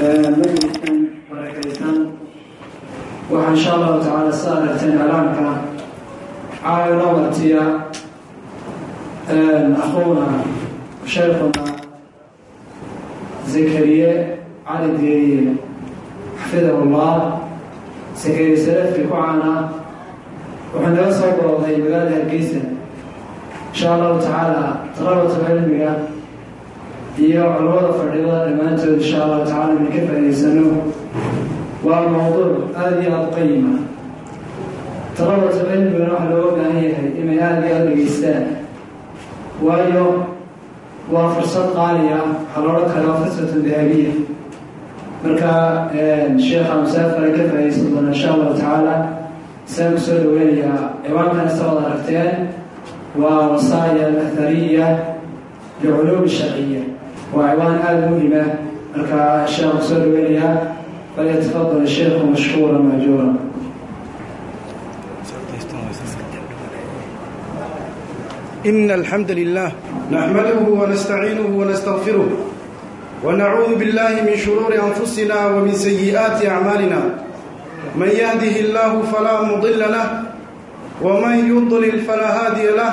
majliskan barakaysan. Waxaa insha allahu tacaala sa aragteen iclaamka caawino martiya akhuuna sheekhuna zakariye cali deeriye xafidahu llah zakariye salafkii ku caana. Wuxuu naga soo booday magaalada hargeysa. Insha allahu tacaala talabatu cilmiga iyo culamada fadhida dhammaantood insha allahu tacala inay ka faa'idaysano waa mawduuc aada iyo aada qayima talabatu cilmigana waxaa looga baahan yahay inay aada iyo aada dhegeystaan waayo waa fursad qaaliya waxaa loodhan karaa fursatun dahabiya marka sheekha musaafara ka faaidaysan doona insha allahu tacaala isaan ku soo dhaweynayaa ciwaankan isagood aragteen waa wasaaya alathariya liculuumi sharciya ciwaan aada muhima marka sheekha kusoo dhaweynayaa falyatafadal sheekhu mashkuura maajuura إن الحمد لله نحمده ونستعينه ونستغفره ونعوذ بالله من شرور أنفسنا ومن سيئات أعمالنا. من يهده الله فلا مضل له ومن يضلل فلا هادي له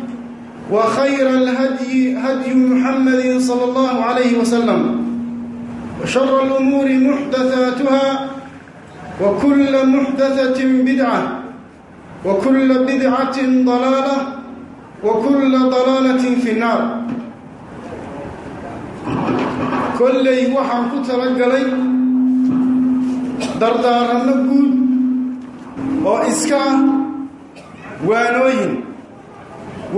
وخير الهدي هدي محمد صلى الله عليه وسلم وشر الأمور محدثاتها وكل محدثة بدعة وكل بدعة ضلالة وكل ضلالة في النار. talagalay dardaaranno guud oo iska ah waanooyin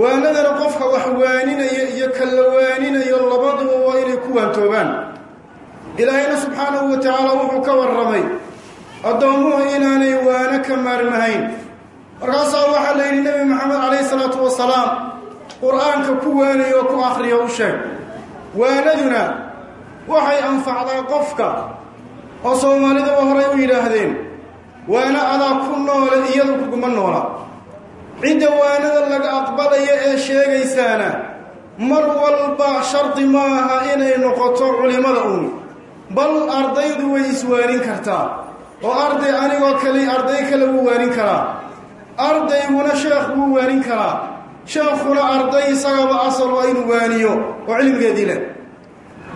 waanadana qofka wax waaninaya iyo kalla waaninayo labaduba waa inay ku waantoobaan ilaahayna subxaanahu wa tacaala wuxuu ka warramay addoommuhu inaanay waano ka maarmahayn markaasaa waxaa la yidhi nebi maxamed calayhi salaatu wasalaam qur'aanka ku waanaya oo ku akhriya u sheeg waanaduna waxay anfacdaa qofka oo soomaaliduba horay u yidhaahdeen waana adaa ku noole iyadu kuguma noola cidda waanada laga aqbalaya ee sheegaysaana mar walba shardi ma aha inay noqoto culimmada uun. Bal ardaydu way iswaanin kartaa oo arday anigoo kale arday kale wuu waanin karaa. Ardayguna sheekh wuu waanin karaa. Sheekhuna arday isagaba asal waa inuu waaniyo oo cilmigeedii leh.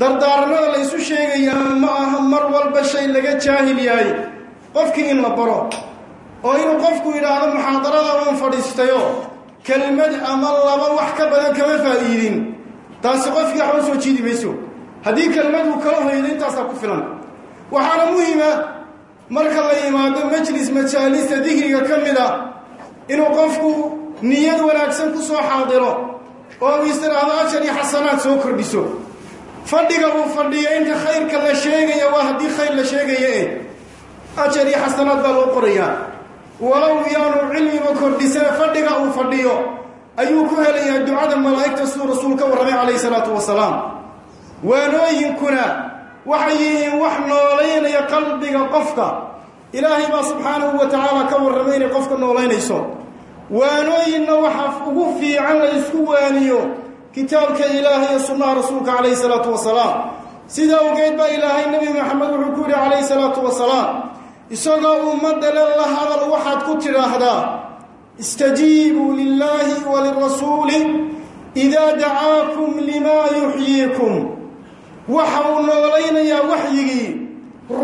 Dardaaranada la ysu sheegayaa ma aha mar walba shay laga jaahil yahay. Qofkii in la baro oo inuu qofku yidhaahdo muxaadarada uun fadhiistayo kelmad ama laba wax ka badan kama faa'iidin. Taasi qofkii waxba soo jiidi mayso. Haddii kelmad uu kala hoydo intaasaa ku filan. Waxaana muhima marka la yimaado majlis majaalista dikriga ka mid a inuu qofku niyad wanaagsan ku soo xaadiro oo istiraahdo ajar iyo xasanaad soo kordhiso. Fadhiga uu fadhiyo inta khayrka la sheegaya waa haddii khayr la sheegaya eh. Ajar iyo xasanaad baa loo qorayaa walow yaanu cilmiba kordhisee fadhiga uu fadhiyo ayuu ku helayaa ducada malaa'igta siduu rasuul ka warramay calayhi salaatu wasalaam. Waanooyinkuna waxay yihiin wax noolaynaya qalbiga qofka. Ilaahay baa subxaanahu wa tacaala ka warramay inay qofka noolaynayso waanooyinna waxaa ugu fiican la isku waaniyo kitaabka ilaahay iyo sunnaha rasuulka calayhi salaatu wasalaam. Sida awgeed baa ilaahay nebi maxamed wuxuu ku yidhi calayhi salaatu wasalaam isagoo ummadale la hadal waxaad ku tidhaahdaa istajiibuu lilaahi wa lirasuuli idaa dacaakum limaa yuxyiikum. Waxa uu noolaynayaa waxyigii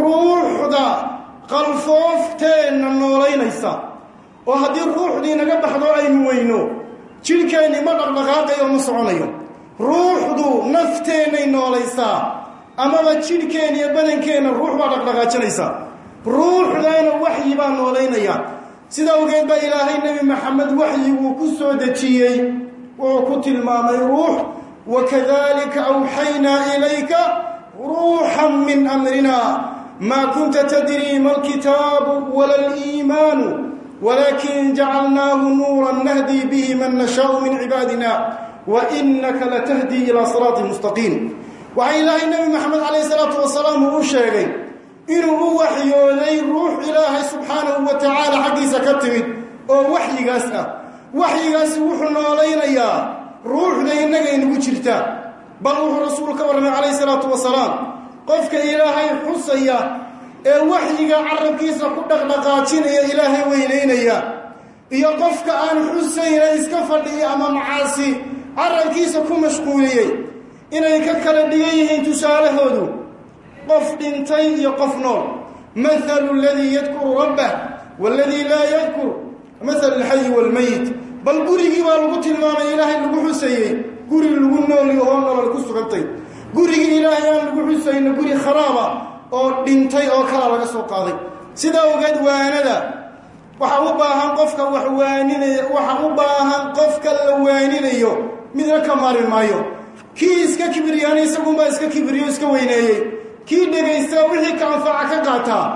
ruuxda qalfoofteenna noolaynaysa oo haddii ruuxdii naga baxdo aynu weyno jidhkeennii ma dhaqdhaqaaqayo ma soconayo. Ruuxdu nafteennay noolaysaa amaba jidhkeenna iyo badankeenna ruux baa dhaqdhaqaajinaysa ruuxdaana waxyi baa noolaynaya. Sida awgeed baa ilaahay nebi maxamed waxyiguu ku soo dejiyey wuxuu ku tilmaamay ruux wakadalika awxaynaa ilayka ruuxan min amrina. Maa kunta tadrii ma alkitaabu wala aliimaanu walakin jacalnaahu nuuran nahdii bihi man nashaau min cibaadina wainaka latahdii ilaa siraati mustaqiim. Waxaa ilaahay nebi maxamed calayh salaatu wasalaam uu u sheegay inuu u waxyooday ruux ilaahay subxaanahu wa tacaala xaggiisa ka timid oo waxyigaas ah. Waxyigaasi wuxuu noolaynayaa ruuxda innaga inagu jirta bal wuxuu rasuulu ka warramay calayh salaatu wasalaam qofka ilaahay xusaya ee waxyiga carabkiisa ku dhaqdhaqaajinaya ilaahay weynaynaya iyo qofka aan xusayna iska fadhiya ama macaasi carabkiisa ku mashquuliyey. Inay ka kala dhigan yihiin tusaalahoodu qof dhintay iyo qof nool. Mathalu aladii yadkuru rabbah waaladii laa yadkur mathal alxayi waalmayit bal gurigii baa lagu tilmaamay ilaahay lagu xusayey guri lagu nooli oo nolol ku sugantay. Gurigii ilaahay aan lagu xusayno guri kharaaba oo dhintay oo kalaa laga soo qaaday. Sidaa ogeed waanada waxa u baahan qofka wax waaninaya waxa u baahan qofka la waaninayo midna ka marin maayo. Kii iska kibriyaana isagunbaa iska kibriyo iska weyneeyey kii dhegaysta wixii ka anfaca ka qaataa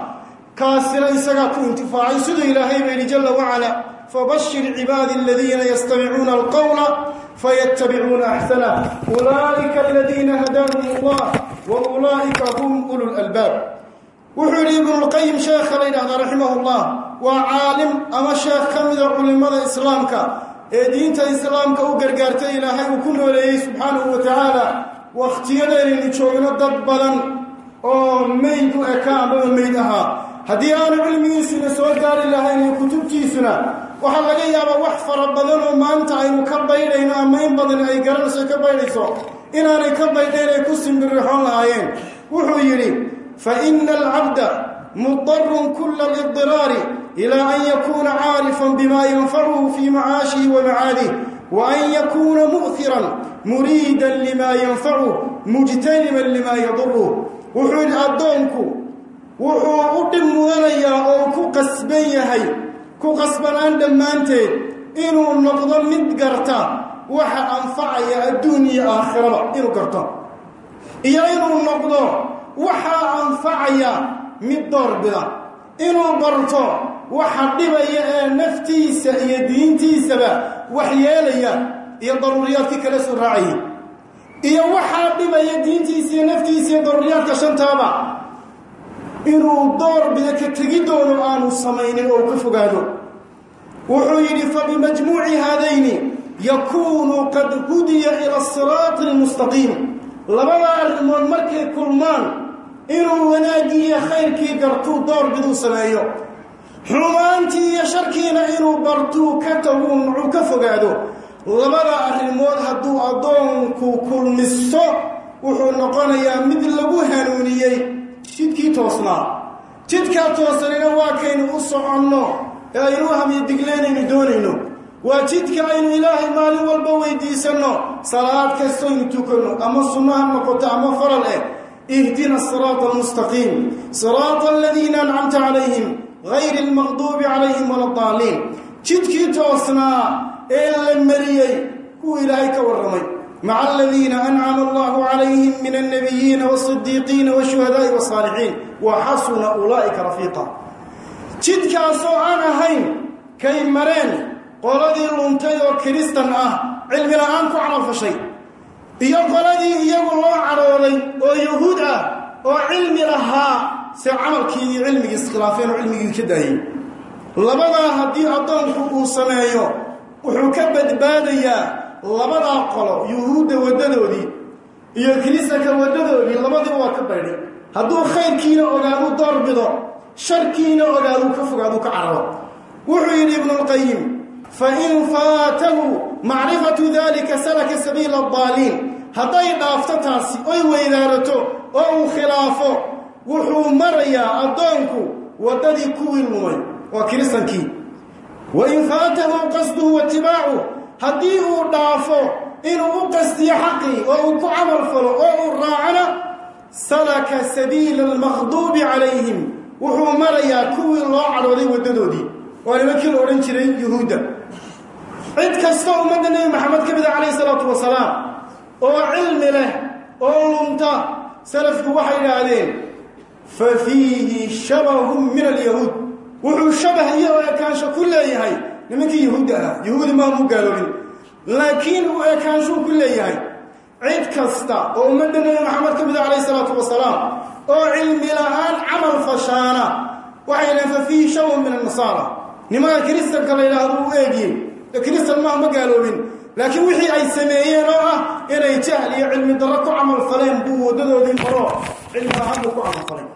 kaasina isagaa ku intifaacay siduu ilaahay ba yidhi jalla wacala fabashir cibaadi aladiina yastamicuuna alqowla fayattabicuuna axsana ulaa'ika aladiina hadaahum allah wa ulaa'ika hum ulu lalbaab wuxuu yidhi ibnulqayim sheekha la yidhahdaa raximah llah waa caalim ama sheekh ka mida culimmada islaamka ee diinta islaamka u gargaartay ilaahay uu ku nooleeyey subxaanahu wa tacaala wakhtiyadeenaynu joogno dad badan oo meyd u eka amaba meyd ahaa. Haddii aanu cilmigiisuna soo gaari lahayn kutubtiisuna waxaa laga yaabaa wax fara badan oo maanta aynu ka baydhayno ama in badan ay garanayso ka baydhayso inaanay ka baydhayn ay ku simbirixoon lahaayeen. Wuxuu yidhi fa ina alcabda mudarun kula lidiraari ilaa an yakuuna caarifan bima yanfacuhu fii macaashihi wa macaadih wa an yakuuna mu'hiran muriidan lima yanfacuh mujtaniban lima yaduruh wuxuu yidhi addoonku wuxuu u dhib mudanayaa oo ku qasban yahay ku qasbanaan dhammaanteed inuu noqdo mid garta waxa anfacaya adduun iyo aakhiraba inuu garto. Iyo inuu noqdo waxaa anfacaya mid doorbida inuu barto waxa dhibaya ee naftiisa iyo diintiisaba wax yeelaya iyo daruuriyaadkii kala soo raacayay iyo waxaa dhibaya diintiisa iyo naftiisa iyo daruuriyaadka shantaaba. Inuu doorbida ka tegidoono aanu samaynin oo ka fogaado. Wuxuu yidhi fabimajmuuci haadayni yakuunu qad hudiya ila asiraati almustaqiim labada arrimood markay kulmaan inuu wanaaggii iyo khayrkii gartuu doorbiduu sameeyo. Xumaantii iyo sharkiina inuu bartuu ka tagu muxuu ka fogaado labada arrimood hadduu addoonku kulmisto wuxuu noqonayaa mid lagu hanuuniyey jidkii toosnaa. Jidkaa toosanina waa kaynu u soconno ee aynu hamiyo digleynaynu doonayno. Waa jidka aynu ilaahay maalin walba weydiisanno salaad kastoynu tukanno ama sunno noqoto ama faral eh. Ihdina asiraata almustaqiim. Siraata aladiina ancamta calayhim gayri almaqduubi calayhim wala daaliin jidkii toosnaa ee la mariyey kuwa ilaahay ka warramay. Maca aladiina ancama allahu calayhim min alnabiyiina waasidiiqiina washuhadaai wasaalixiin wa xasuna ulaa'ika rafiiqa. Jidkaasoo aan ahayn kay mareen qoladii luntay oo kiristan ah cilmi la'aan ku camalfashay iyo qoladii iyagu loo cadhooday oo yahuud ah oo cilmi lahaa se camalkii iyo cilmigii iskhilaafeen oo cilmigii ka daayey labadaa haddii addoonku uu sameeyo wuxuu ka badbaadayaa labadaa qolo yuhuudda waddadoodii iyo kiristanka waddadoodii labadiiba waa ka baydhay hadduu khayrkiina ogaadu doorbido sharkiina ogaaduu ka fogaaduu ka cararo. Wuxuu yidhi ibnulqayim fain faatahu macrifatu dalika salaka sabiila addaaliin. Hadday dhaafto taasi oy weydaarato oo uu khilaafo wuxuu marayaa addoonku waddadii kuwii lumay waa kiristankii wain faatahu qasduhu waitibaacu haddii uu dhaafo inuu u qastiyo xaqii oo uu ku camal falo oo uu raacona salaka sabiila almaqduubi calayhim wuxuu marayaa kuwii loo cadhooday waddadoodii waa nimankii la odhan jiray yuhuudda cid kasta ummadda nebi maxamed ka mida calayhi salaatu wasalaam oo cilmi leh oo lunta salafku waxay idhaahdeen fa fiihi min alyahuud wuxuu shabah iyo oo ekaansho ku leeyahay nimankii yahuudda ahaa yahuudi maamu gaaloobin laakiin uu ekaanshuu ku leeyahay cid kasta oo ummadda nebi maxamed ka mida calayhi salaatu wasalaam oo cilmi la'aan camal fashaana waxay dhahen fa fiihi min annasaara. Nimanka kiristanka la yidhaahdo uu eegiyey kiristan maaha ma gaaloobin laakiin wixii ay sameeyeen oo ah inay jahl iyo cilmi darro ku camal faleen buu waddadoodii maro cilmi buu ku camal falay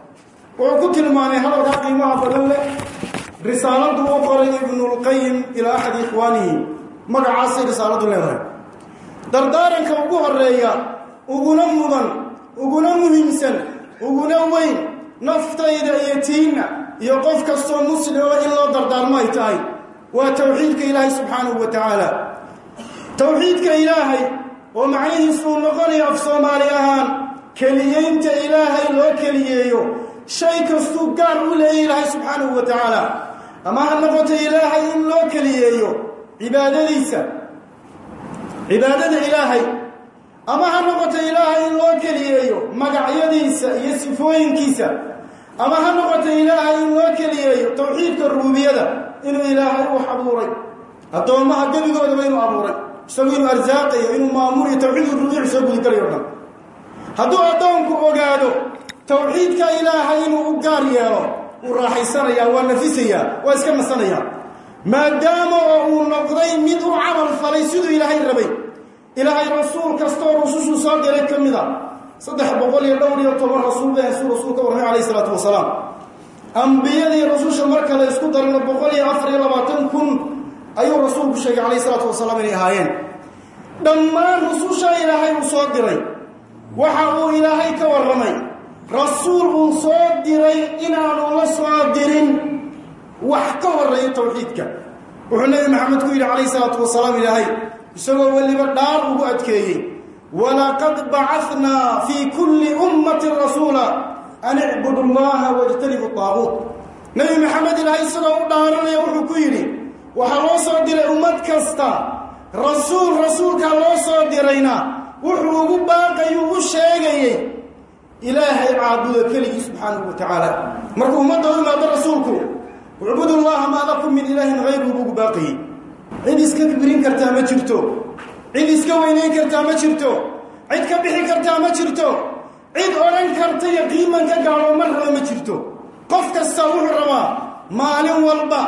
wuxuu ku tilmaamay hadalkaa qiimaha badan leh. Risaaladdu u qoray ibnulqayim ilaa axadi ikhwaanihi. Magacaasay risaaladu leedahay. Dardaaranka ugu horreeya uguna mudan uguna muhiimsan uguna weyn naftayda iyo tiinna iyo qof kastoo muslima in loo dardaarmo ay tahay waa towxiidka ilaahay subxaanahu wa tacaala towxiidka ilaahay oo macnihiisu uu noqonayo af soomaali ahaan keliyeynta ilaahay loo keliyeeyo shay kastuu gaar u leeyay ilaahay subxaanahu wa tacaala ama ha noqoto ilaahay in loo keliyeeyo cibaadadiisa. Cibaadada ilaahay. Ama ha noqoto ilaahay in loo keliyeeyo magacyadiisa iyo sifooyinkiisa. Ama ha noqoto ilaahay in loo keliyeeyo towxiidka rububiyada inuu ilaahay wax abuuray. Addoommaha gebigoodaba inuu abuuray. Isagu inuu arsaaqayo inuu maamulayo tawxiid rububiya soo gudi karayo dhan hadduu addoonku ogaado towxiidka ilaahay inuu u gaar yeelo wuu raaxaysanayaa waa nafisayaa waa iska nasanayaa maadaama oo uu noqday mid u camal falay siduu ilaahay rabay. Ilaahay rasuul kastaoo rusushuu soo diray ka mid a saddex boqol iyo dhowr iyo toban rasuul bay suu rasuul ka warramay calayhi isalaatu wasalaam. Ambiyadii rasusha marka la isku darino boqol iyo afar iyo labaatan kun ayuu rasuulku sheegay calayhi isalaatu wasalaam inay ahaayeen. Dhammaan rususha ilaahay uu soo diray. Waxa uu ilaahay ka warramay rasuul uu soo diray inaanu la soo dirin wax ka horreeya towxiidka wuxuu nebi maxamed ku yidhi calayhi isalaatu wasalaam ilaahay isagoo weliba dhaar ugu adkeeyey walaqad bacanaa fii kulli ummatin rasuula an icbudu llaha wajtanibu taabuut nebi maxamed ilaahay isagoo u dhaaranaya wuxuu ku yidhi waxaa loo soo diray ummad kasta. Rasuul rasuulkaa loo soo dirayna wuxuu ugu baaqayuu u sheegayey ilaahay caabuda keligii subxaanahu wa tacaala markuu ummadda u imaado rasuulku ucbudu llaha maa lakum min ilaahin hayru buu ugu baaqayey cid iska kibrin kartaa ma jirto. Cid iska weynayn kartaa ma jirto. Cid ka bixi kartaa ma jirto. Cid odhan karta iyo qiiman ka gaadho mar raba ma jirto. Qof kasta wuxuu rabaa maalin walba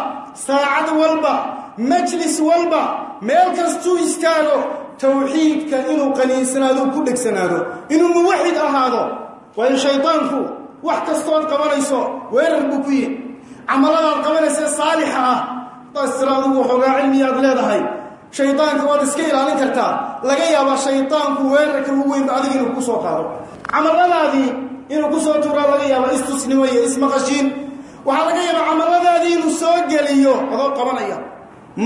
saacad walba majlis walba meel kastuu istaago towxiidka inuu qaniinsanaado ku dhegsanaado inuu muwaxid ahaado waayo shaydaanku wax kastood qabanayso weerar buu ku yihi camaladaad qabanaysa saalixa ah daastira adugu waxoogaa cilmiyaad leedahay. Shaydaanka waad iska ilaalin kartaa. Laga yaabaa shaydaanku weerarka ugu weynba adiga inuu ku soo qaado. Camaladaadii inuu ku soo tuuraa laga yaabaa istusnimo iyo ismaqashiin. Waxaa laga yaabaa camaladaadii inuu soo geliyo adoo qabanaya.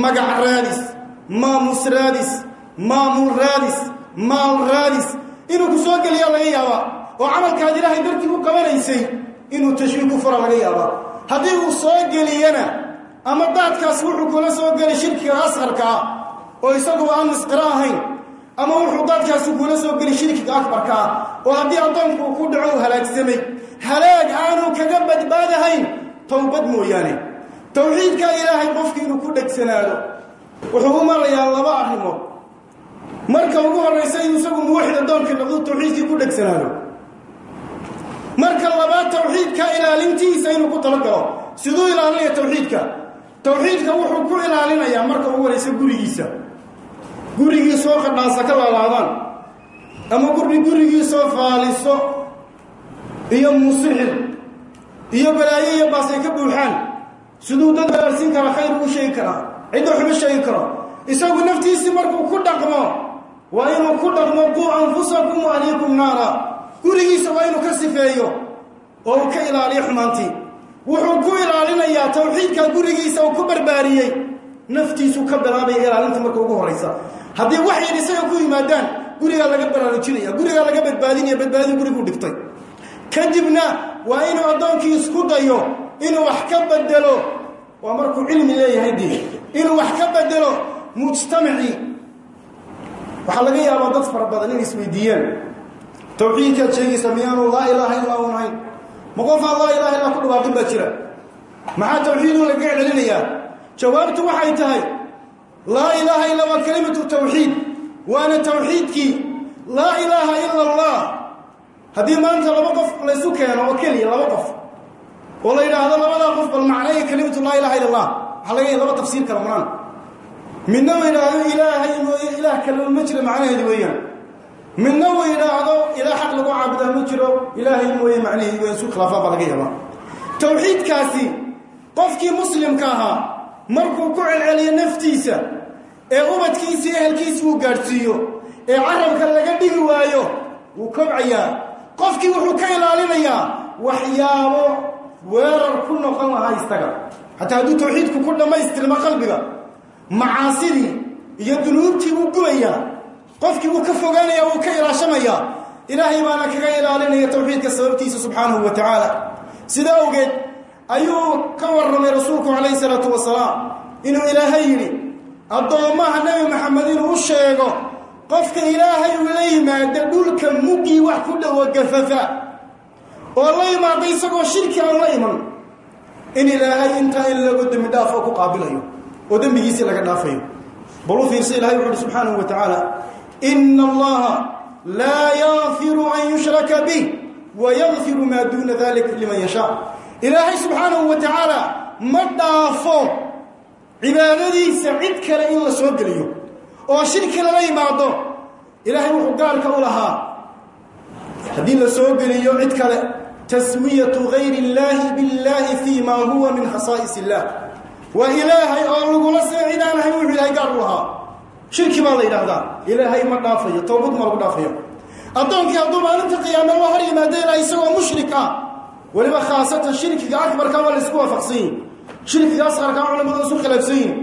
Magac raadis maamus raadis maamul raadis maal raadis. Inuu ku soo geliyaa laga yaabaa oo camalkaad ilaahay dartii u qabanaysay inuu tashwiik ku fura laga yaabaa haddii uu soo geliyana ama daadkaas wuxuu kula soo geli shirkiga asqarka ah oo isagu aan misqiro ahayn ama wuxuu daadkaasi kula soo geli shirkiga akbarka ah oo haddii addoonku uu ku dhaco u halaagsamay halaag aanu kaga badbaadahayn towbad mooyaane. Towxiidka ilaahay qofki inuu ku dhegsanaado wuxuu u marayaa laba arrimood. Marka ugu horraysa inuu isagu muwaxid addoonka noqdo towxiidkii ku dhegsanaado marka labaad towxiidka ilaalintiisa inuu ku talagalo siduu ilaalinaya towxiidka towxiidka wuxuu ku ilaalinayaa marka ugu horaysa gurigiisa. Gurigiisoo qadhaasa ka laalaadaan. Ama guri gurigiisoo faaliso. Iyo musixir. Iyo balaayo iyo baas ay ka buuxaan. Siduu dad gaarsiin kara khayr u sheegi karaa cidda xuba sheegi karo. Isagu naftiisii markuu ku dhaqmo waa inuu ku dhaqmo quu anfusakum ahliikum naara gurigiisa waa inuu ka sifeeyo oo uu ka ilaaliyo xumaantii. Wuxuu ku ilaalinayaa tawxiidka gurigiisa uu ku barbaariyey. Naftiisuu ka bilaabaya ilaalinta marka ugu horaysa haddii waxay isaga ku yimaadaan gurigaa laga baraarujinaya gurigaa laga badbaadinaya badbaadi guriguu dhigtay. Kadibna waa inuu addoonkii isku dayo inuu wax ka bedelo waa markuu cilmi leeyahay dee inuu wax ka bedelo mujtamacii waxaa laga yaabaa dad fara badan inay isweydiiyaan tawxiidkaad sheegaysa miyaanu laa ilaaha illaa un ahayn. Ma qofaan laa ilaha illaa ku dhawaaqin baa jira. Maxaa tawxiidu laga celcelinayaa jawaabtu waxay tahay laa ilaaha illa waa kelimatu tawxiid. Waana tawxiidkii laa ilaaha ila allah. Haddii maanta laba qof laysu keeno oo keliya laba qof oo la yidhaahdo labadaa qof bal macnaya kelimatu laa ilaha illa allah. Waxaa laga laba tafsiir kala maraan midna uu yidhaahdo ilaahay jira macnaheedi weeyaan midna uu yidhaahdo ilaah xaq lagu caabudaa ma jiro ilaahay mooye macnaheedi weyan isu khilaafaan baa laga yaabaa. Tawxiidkaasi qofkii muslimka ahaa markuu ku celceliyo naftiisa ee ubadkiisii ehelkiisi uu gaadhsiiyo ee carabka laga dhigi waayo wuu kobcayaa. Qofkii wuxuu ka ilaalinayaa waxyaabo weerar ku noqon lahaa isaga xataa hadduu tawxiidku ku dhammaystirmo qalbiga macaasidii iyo dunuubtii wuu gubayaa qofkii wuu ka fogaanaya wuu ka ilaashamayaa ilaahay baana kaga ilaalinaya tawxiidka sababtiisa subxaanahu wa tacaala. Sida awgeed ayuu ka warramay rasuulku calayhi salaatu wasalaam inuu ilaahay yidhi addoommaha nebi maxamed inuu u sheego qofka ilaahay uu la yimaado dhulka muggii wax ku dhowo gafafa oo la yimaado isagoo shirki aan la iman in ilaahay intaa in lagu dembi dhaaf oo ku qaabilayo oo dembigiisii laga dhaafayo. Bal u fiirsa ilahay wuxu uhi subxaanahu wa tacaala ina allaha laa yakfiru an yushraka bih wayakfiru maa duuna dalika liman yashaa ilaahay subxaanahu wa tacaala ma dhaafo cibaadadiisa cid kale in la soo geliyo oo shirki lala yimaado ilaahay wuxuu gaarka u lahaa haddii la soo geliyo cid kale taswiyatu gayri اllaahi biاllaahi fii ma huwa min khasaa'is shirki baa la yidhaahdaa ilaahay ma dhaafayo towbad ma lagu dhaafayo. Addoonkii hadduu maalinta qiyaame la har yimaada ilaa isagoo mushrik ah. Weliba khaasatan shirkiga akbarka waa la isku waafaqsan yihiin shirkiga asqarkaa culamadu isu khilaafsan yihiin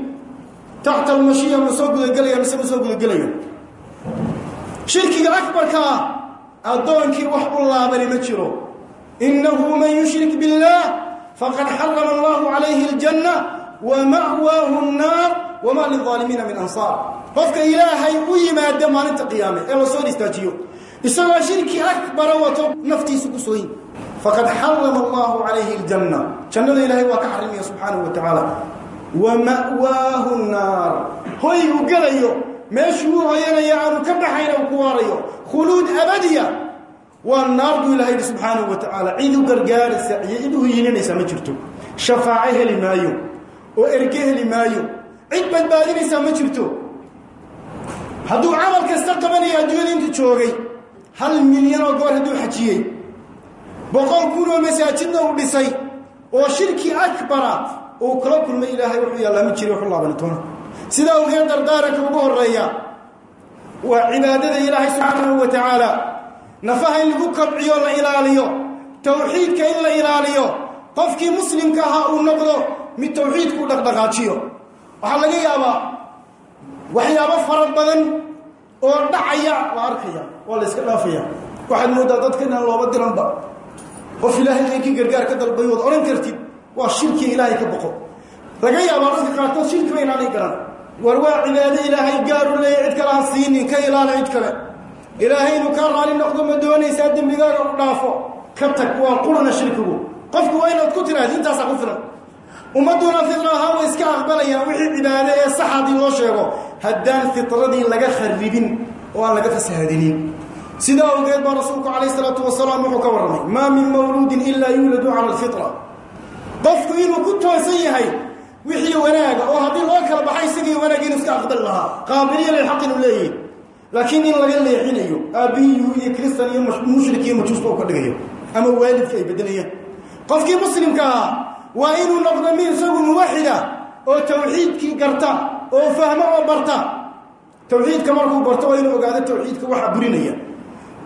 taxta almashiya ma soo gudagelaya mise ma soo gudagelayo. Shirkiga akbarka ah addoonkii wax u laabani ma jiro. Innahu man yushrik biاllaah faqad xarama allahu calayhi aljanna wa ma'waahu nnaar wamaa lilaalimiina min ansaar qofka ilaahay u yimaada maalinta qiyaame ee la soo dhistaajiyo isagoo shirki akbara wato naftiisa ku sooyin faqad xarama allahu calayhi aljanna. Jannada ilaahay waa ka xarimaya subxaanahu wa tacaala wa ma'waahu nnaar hoy uu gelayo meeshuu u hoyanaya aanu ka baxayna uu ku waarayo. Khuluud abadiya waa naar buu ilahay yidhi subxaanahu wa tacaala cid u gargaaraysa iyo cid u hiyininaysa ma jirto. Shafaaco heli maayo oo erge heli maayo. Cid badbaadinaysaa ma jirto hadduu camal kasta qabanaya adduunyada intu joogay hal milyan oo goor hadduu xajiyey boqol kun oo masaajidna uu dhisay oo shirki akbara uu kala kulmay ilaahay wuxuu yaallaa ma jiri waxu laabanitoona sidaa awgeed dardaaranka ugu horreeya waa cibaadada ilaahay subxaanahu wa tacaala nafaha in lagu kabciyo la ilaaliyo. Tawxiidka in la ilaaliyo. Qofkii muslimka ahaa uu noqdo mid tawxiidku u dhaqdhaqaajiyo. Waxaa laga yaabaa waxyaabo fara badan oo dhacaya la arkaya waa la iska dhaafaya. Waxaad moodaa dadka inaan looba diranba qof ilaahay qayrkii gargaar ka dalbay waad odhan kartid waa shirkiga ilaahay ka boqo. Laga yaabaa dadka qaarkood shirkiba inaanay garan. War waa cibaado ilaahay gaar u leeya cid kale siinin ka ilaala cid kale. Ilaahay inuu kaa raali noqdo ma doonaysaa dembigaaga u dhaafo. Ka tag waa qurana shirkigu. Qofku waa inaad ku tiraahdi intaasaa ku filan ummadduna fitra ahaan way iska aqbalayaan wixii cibaado ee sax haddii loo sheego haddaan fitradii laga kharibin oo aan laga fasahaadinin sidaa awgeed baa rasuulku calayh isalaatu wasalaam wuxuu ka warramay maa min mawluudin ilaa yuuladu cala alfitra. Qofku inuu ku toosan yahay wixii wanaaga oo haddii loo kala baxay isagii wanaag inuu iska aqbali lahaa qaabiliya lilxaq inuu leeyihi laakiin in laga leexinayo aabbihiyuu iyo kristan iyo mushrik iyo majuusta uu ka dhigayo ama waalidka ay beddelayaan qofkii muslimka ahaa waa inuu noqdo mid isagu muwaxida oo tawxiidkii garta oo fahmo oo barta. Tawxiidka markuu barto waa inuu ogaado tawxiidka waxaa burinaya.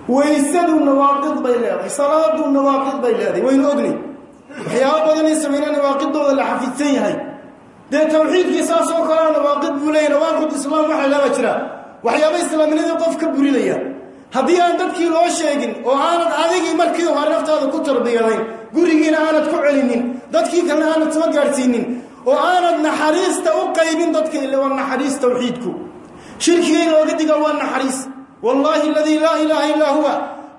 Waysadu nawaaqid bay leedahay salaadu nawaaqid bay leedahay waynu ogni. Waxyaabo badanay sameynaa nawaaqidooda la xafidsan yahay. Dee tawxiidkii saas oo kalea nawaaqid buu leeya nawaaqid islaam waxa laaba jira. Waxyaaba islaamnimada qof ka burinaya haddii aan dadkii loo sheegin oo aanad adigii markii hore naftaada ku tarbiyadayn gurigiina aanad ku celinin dadkii kalena aanad soo gaadhsiinin oo aanad naxariista u qaybin dadka ile waa naxariis tawxiidku. Shirkiga in looga diga waa naxariis. Wallaahi aladii laa ilaaha illaa huwa.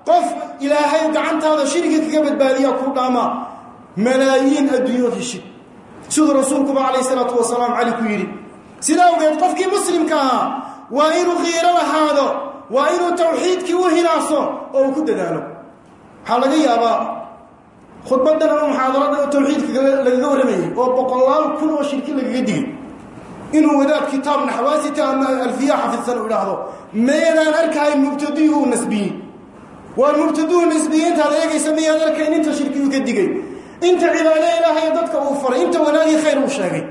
Qof ilaahay gacantaada shirki kaga badbaadiya ku dhaamaa malaayiin adduunyood heshid. Siduu rasuulkuba calayh isalaatu wasalaam cali ku yidhi. Sidaa awgeed qofkii muslimka ahaa waa inuu qiiro lahaado waa inuu tawxiidkii u hinaaso oo uu ku dadaalo. Waxaa laga yaabaa khudbadan ama muxaadarada oo tawxiidka lagaga warramayay oo boqolaal kun oo shirki lagaga digay. Inuu wadaad kitaab naxwaasita ama alfiya xafidsan u idhaahdo meedaan arkahay mubtadiyuhu u nasbiyey waa mubtaduhu nasbiyey eegaysa miyaan arkayn inta shirkiyuu ka digay. Inta cibaado ilaahay dadka uu faray inta wanaagii khayr uu sheegay.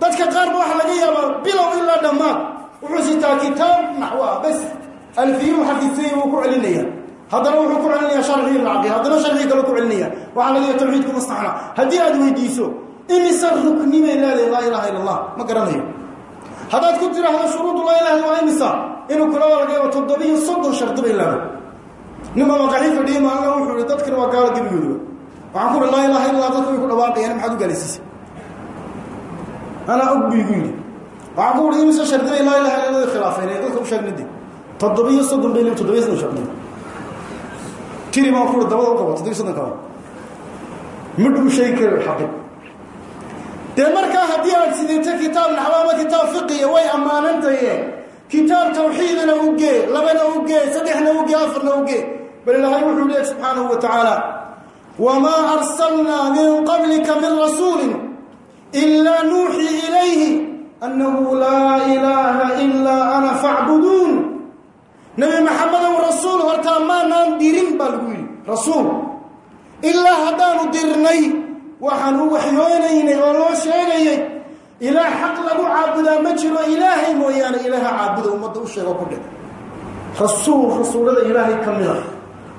Dadka qaarba waxaa laga yaabaa bilow ilaa dhammaad wuxuu sitaa kitaab naxwa bas alfiyuu xafidsanyi wuu ku celinaya haddana wuxuu ku celinaya sharcigii lacaqi haddana sharcigii kale ku celinaya waxaa laga tawxiidku mustaxna haddii aad weydiiso imise rukni bay leedahay laa ilaha illa allah ma garanayo. Haddaad ku tiraahdo shuruudu laa ilaha illa waa imisa inuu kula waa laga yaabo toddobiyo soddon shardi bay leedahay. Ninba maqaxii fadhiyay maalina wuxuu ihi dadkana waa gaalo gebigooduba waxaan ku uhi laa ilaha illa dadka way ku dhawaaqayaan maxaad u gaalaysiisay? Anaa og bu igu yidhi. Waxaan ku uhi imise shardi bay laa ilaha illa khilaafeen ee dadka u toddobiyo soddon bay toddobiyo soddon shardi tiri baan ku uhi dabada u qabo toddobiyo soddon kaba midh u sheegi kari xaqi dee markaa haddii aad sideeto kitaab naxwo ama kitaab fiqiya way ammaanantaye kitaab tawxiidana u gee labana u gee saddexna u gee afarna u gee bal ilaahay wuxuu leeyahy subxaanahu wa tacaala wamaa arsalnaa min qablika min rasuulin ilaa nuuxii ilayhi annahu laa ilaaha ilaa ana facbuduun nebi maxamedow rasuul hortaa maanaan dirin baa lagu yidhi. Rasuul ilaa haddaanu dirnay waxaan u waxyoonaynay oo loo sheegayay ilaah xaq lagu caabudaa ma jiro ilaahay mooyaane ilaaha caabuda ummadda u sheego ku dhig. Rasuul rasuullada ilaahay ka mid ah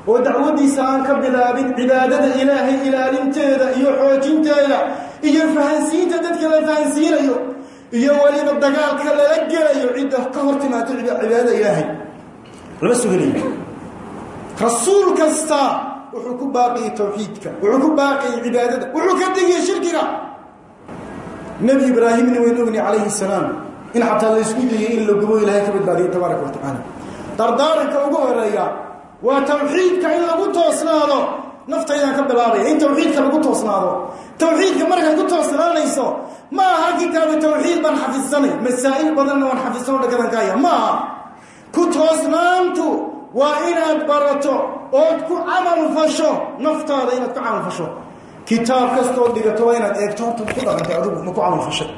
oo dacwaddiisa aan ka bilaabin cibaadada ilaahay ilaalinteeda iyo xoojinteeda iyo fahansiinta dadka la fahansiinayo iyo weliba dagaalka lala gelayo cidda ka hor timaado cibaadada ilaahay lama suganayo rasuul kasta wuxuu ku baaqiyey tawxiidka wuxuu ku baaqiyey cibaadada wuxuu ka digiyey shirkiga. Nebi ibraahimna waynu ogni calayhi salaam in xataa laysku dayay in la gubo ilaahay ka badbaadiyo tabaaraka wa tacaala. Dardaaranka ugu horreeya waa tawxiidka in lagu toosnaado. Naftaydaan ka bilaabaya in tawxiidka lagu toosnaado. Tawxiidka markaad ku toosnaanayso ma aha kitaabu tawxiid baan xafidsanay masaa'il badanna waan xafidsanoo dhagadankaaya ma aha ku toosnaantu waa inaad barato ood ku camal fasho naftaada inaad ku camal fasho. Kitaab kastoo dhigato waa inaad eegto horta ku dhaqantay adigu ma ku camal fashay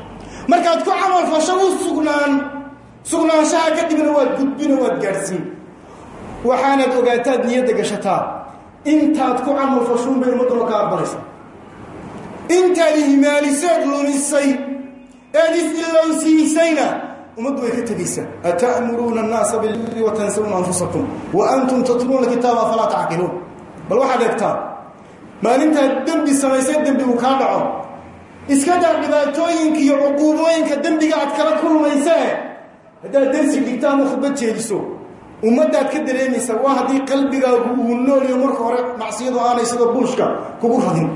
markaad ku camal fasho u sugnaan. Sugnaanshaha kadibna waad gudbino waad gaadhsiin. Waxaanaad ogaataad niyadda gashataa. Intaad ku camal fashuunbay ummadduna ka aqbalaysa. Intaad ihmaaliseed lumisay eed is-ilowsiisayna ummaddu way ka tegaysaa ata'muruuna annaasa bilbiri watansawna anfusakum? Wa antum tatluuna kitaaba afalaa tacqiluun? Bal waxaad eegtaa maalintaad dembi samaysay dembi uu kaa dhaco. Iska daa dhibaatooyinka iyo cuquubooyinka dembiga aad kala kulmaysae haddaad dersi dhigta ama khudbad jeediso ummaddaad ka dareemaysaa waa haddii qalbigaagu uu nooliyo marka hore macsiyadu aanay sida buushka kugu radin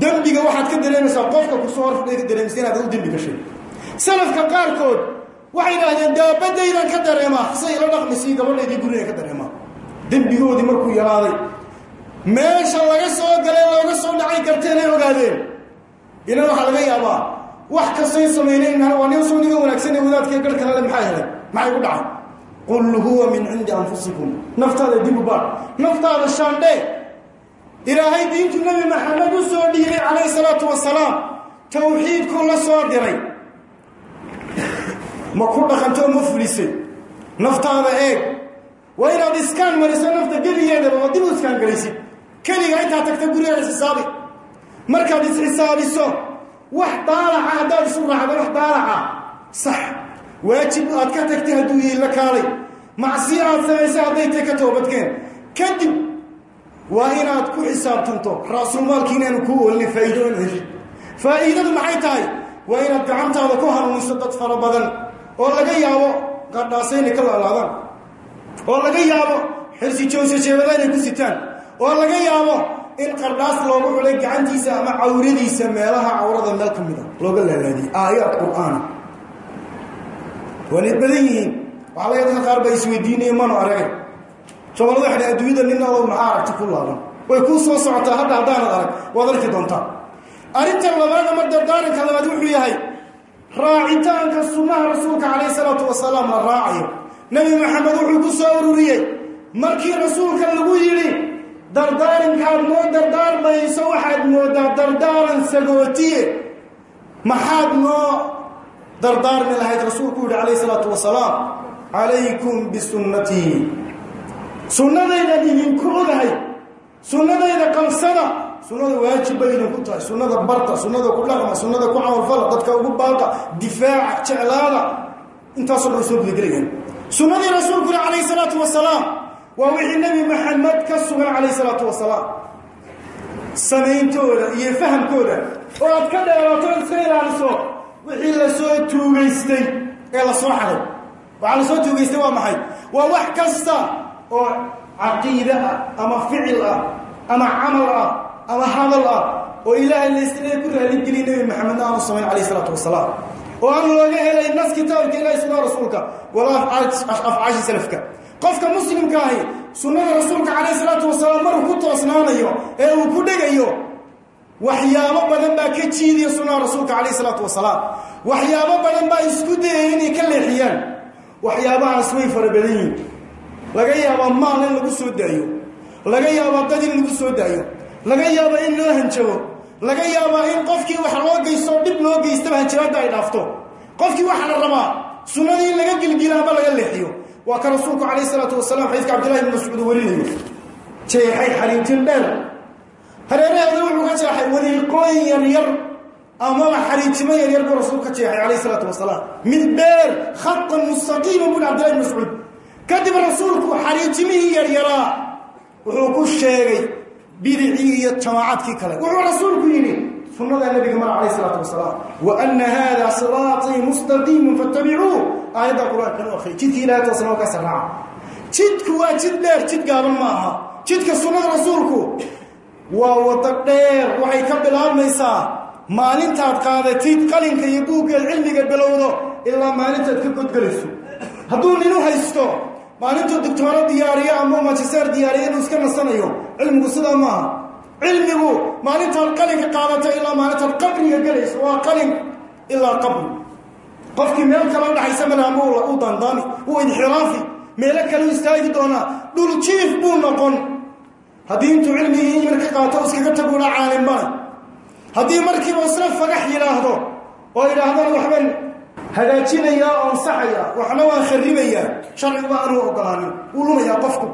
dembiga waxaad ka dareemaysaa qofka ku soo horfadhay ka dareemaysa inaad u dembi gashay salafka qaarkood waxay idhaahdeen daabadaydan ka dareemaa say ila dhaqmaysii gabadhaydii guriga ka dareemaa dembigoodii markuu yaraaday meesha laga soo galay looga soo dhacay karteenay ogaadeen. Inan waxaa laga yaabaa wax kastay samaynayn waa nin niga wanaagsanee wadaadkee garh kalale maxaa helay? Maxay ku dhacay? Qul huwa min cindi anfusikum. Naftaada dib u baar. Naftaada shaandhee ilaahay diintu nebi maxamed u soo dhiibay calayhi salaatu wasalaam. Tawxiidkuu la soo diray ma ku dhaqantoo ma fulisay naftaada eeg. Waa inaad iskaan mariso nafta geligeedaba oo dib u iskaan gelaysid keliga intaad tagta gurigaad isxisaabi. Markaad isxisaabiso wax daalaca haddaad isu raacdo wax daalaca sax. Waajib aad ka tagtay hadduu yihi la kaalay. Macsiyo aad samaysay hadday tay ka toobadkeen. Kadib waa inaad ku xisaabtanto ra'sulmaalki inaanu kuu olina faa'iido aan heshid faa'iidadu maxay tahay? Waa inaad gacantaada ku hanuuniso dad fara badan oo laga yaabo qardhaasayna ka laalaadaan oo laga yaabo xirsi joogsajeebada inay ku sitaan. oo laga yaabo in qardhaas loogu culay gacantiisa ama cawradiisa meelaha cawrada meel ka mida looga laalaadiyey aayaad qur'aana waanay badan yihiin. Waxaa laga dadka qaar baa isweydiinaya manu aragay. Soomaalida waxay adduunyada nin allow maxaa aragti ku laaban? Way kuu soo socotaa hadda haddaanad arag waad arki doontaa. Arrinta labaad ama dardaaranka labaad wuxuu yahay raacitaanka sunnaha rasuulka calayhi salaatu wasalaam la raacayo. Nebi maxamed wuxuu ku soo ururiyey markii rasuulka lagu yidhi dardaarankaad noo dardaarmayso waxaad moodaa dardaaran sagootiye. Maxaad noo dardaarmi lahayd rasuulku yihi calayhi salaatu wasalaam. Calaykum bisunnatii sunnadaydan idinku ogahay sunnadayda qalsada sunnada waajib bay idinku tahay. Sunnada barta sunnada ku dhaqma sunnada ku camalfala dadka ugu baaqa difaaca jeclaada. Intaasoo dhan soo gudagelayaan sunnadii rasuulku yihi calayhi salaatu wasalaam waa wixii nebi maxamed ka sugan calayhi salaatu wasalaam samayntooda iyo fahamkooda oo aad ka dheeraato iska ilaaliso wixii la soo tuugaystay ee la soo xaday. Waxaa la soo tuugaystay waa maxay? Waa wax kasta oo caqiide ah ama ficil ah ama camal ah ama hadal ah oo ilaahay layslee ku raaligeliy nebi maxamedna aanu samayn calayh isalaatu wasalaam oo aan looga helay nas kitaabka ilahi sunnaha rasuulka walaa afcaashi salafka. Qofka muslimka ahi sunnada rasuulka calayh isalaatu wasalaam maruu ku toosnaanayo ee uu ku dhegayo waxyaabo badan baa ka jiidiya sunnaha rasuulka calayh isalaatu wasalaam waxyaabo badan baa isku dayaya inay ka leexiyaan. Waxyaabahaas way fara badan laga yaabaa maal in lagu soo daayo. Laga yaabaa dad in lagu soo daayo laga yaabaa in loo hanjabo. Laga yaabaa in qofkii wax loo geysto dhib loo geystaba hanjabaadda ay dhaafto. Qofkii waxaa la rabaa sunnadii laga gilgila ama laga leexiyo. Waa ka rasuulku calayh isalaatu wasalam xadiiska cabdillahi ibn mascuud warinayo jeexay xariitin dheer hareeraheeda wuxuu ka jeexay wadiiqooyin yaryar amaba xariijimo yaryar buu rasuulku ka jeexay calayh isalaatu wasalaam. Mid dheer khatan mustaqiima buu cabdillahi ibn mascuud. Kadib rasuulku xariijimihii yaryaraa wuxuu ku sheegay bidicii iyo jamaacadkii kale. Wuxuu rasuulku yidhi sunnadaa nabiga mara calayh isalaatu wasalaam wa ana hada siraatii mustaqiimun fatabicuu aayadda qur'aanka u akriy jidkii ilahay toosna oo ka saraaca jidku waa jid dheer jid gaaban ma aha jidka sunnada rasuulku waa wado dheer waxay ka bilaabmaysaa maalintaad qaadatid qalinka iyo buuggeed cilmiga bilowdo ilaa maalintuu doctooro diyaariyo ama majiseer diyaariyo inuu iska nasanayo? Cilmigu sidaa maaha cilmigu maalintaad qalinka qaadato ilaa maalintaad qabriga gelayso waa qalin ilaa qabri. Qofkii meel kala dhaxaysa malaama u dandaami uu inxiraafi. Meelo kale u istaagi doonaa dhuljiif buu noqon. Haddii intuu cilmigii yimir ka qaato iskaga taguuna caalimana haddii markiiba isla fagax yidhaahdo oo yidhaahdaan waxbaan hagaajinayaa oo ansaxaya waxna waan kharibayaa sharciba anuu ogolaanin wuu lumayaa qofku.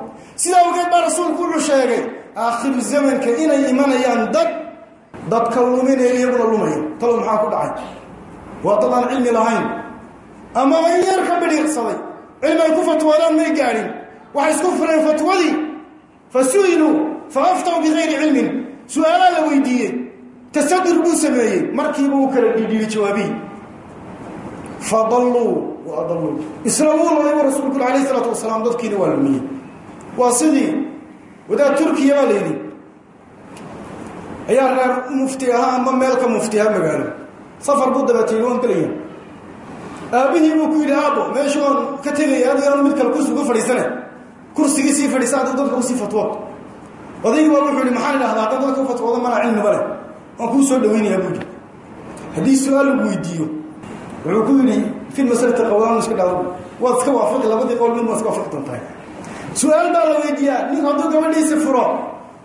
Sidaa awgeed baa rasuulku wuxuu sheegay aakhiru zamanka inay imanayaan dad dadka luminaya iyaguna lumaya talow maxaa ku dhacay? Waa dad aan cilmi lahayn. Amaba in yar ka bidhiiqsaday cilmi ay ku fatwoodaan may gaadhin. Waxay isku fureen fatwadii fa su'iluu fa aftaw bikayri cilmin. Su'aalaa la weydiiyey. Tasadur buu sameeyey. Markiiba uu kala dhiidhiiyey jawaabihi fadalluu wa adalluu isla wuu lumaybu rasuulku alayh isalaatu wasalaam dadkiina waa lumiyey waa sidii wadaad turkiya baa la yidhi ayaa reer mufti ahaa ama meel ka mufti magaalo safar buu dabeetay waan gelaya aabbihii buu ku yidhi aabbo meeshu waan mid kale kursi ku fadhiisane kursigii sii fadhiisa dadka u sii fatwood odaygii baa wuxuu yihi maxaan idhahdaa hadda dadka u fatwooda mana cilmiba leh waan kuu soo dhaweynayaa buu yidhi haddii weydiiyo wuxuu ku yidhi fi masalati qawlaan iska dhado waad iska waafaqi labadii qowl mid waad iska waafaqi doontahay su'aal baa la weydiiyaa nin hadduu gabadhiisi furo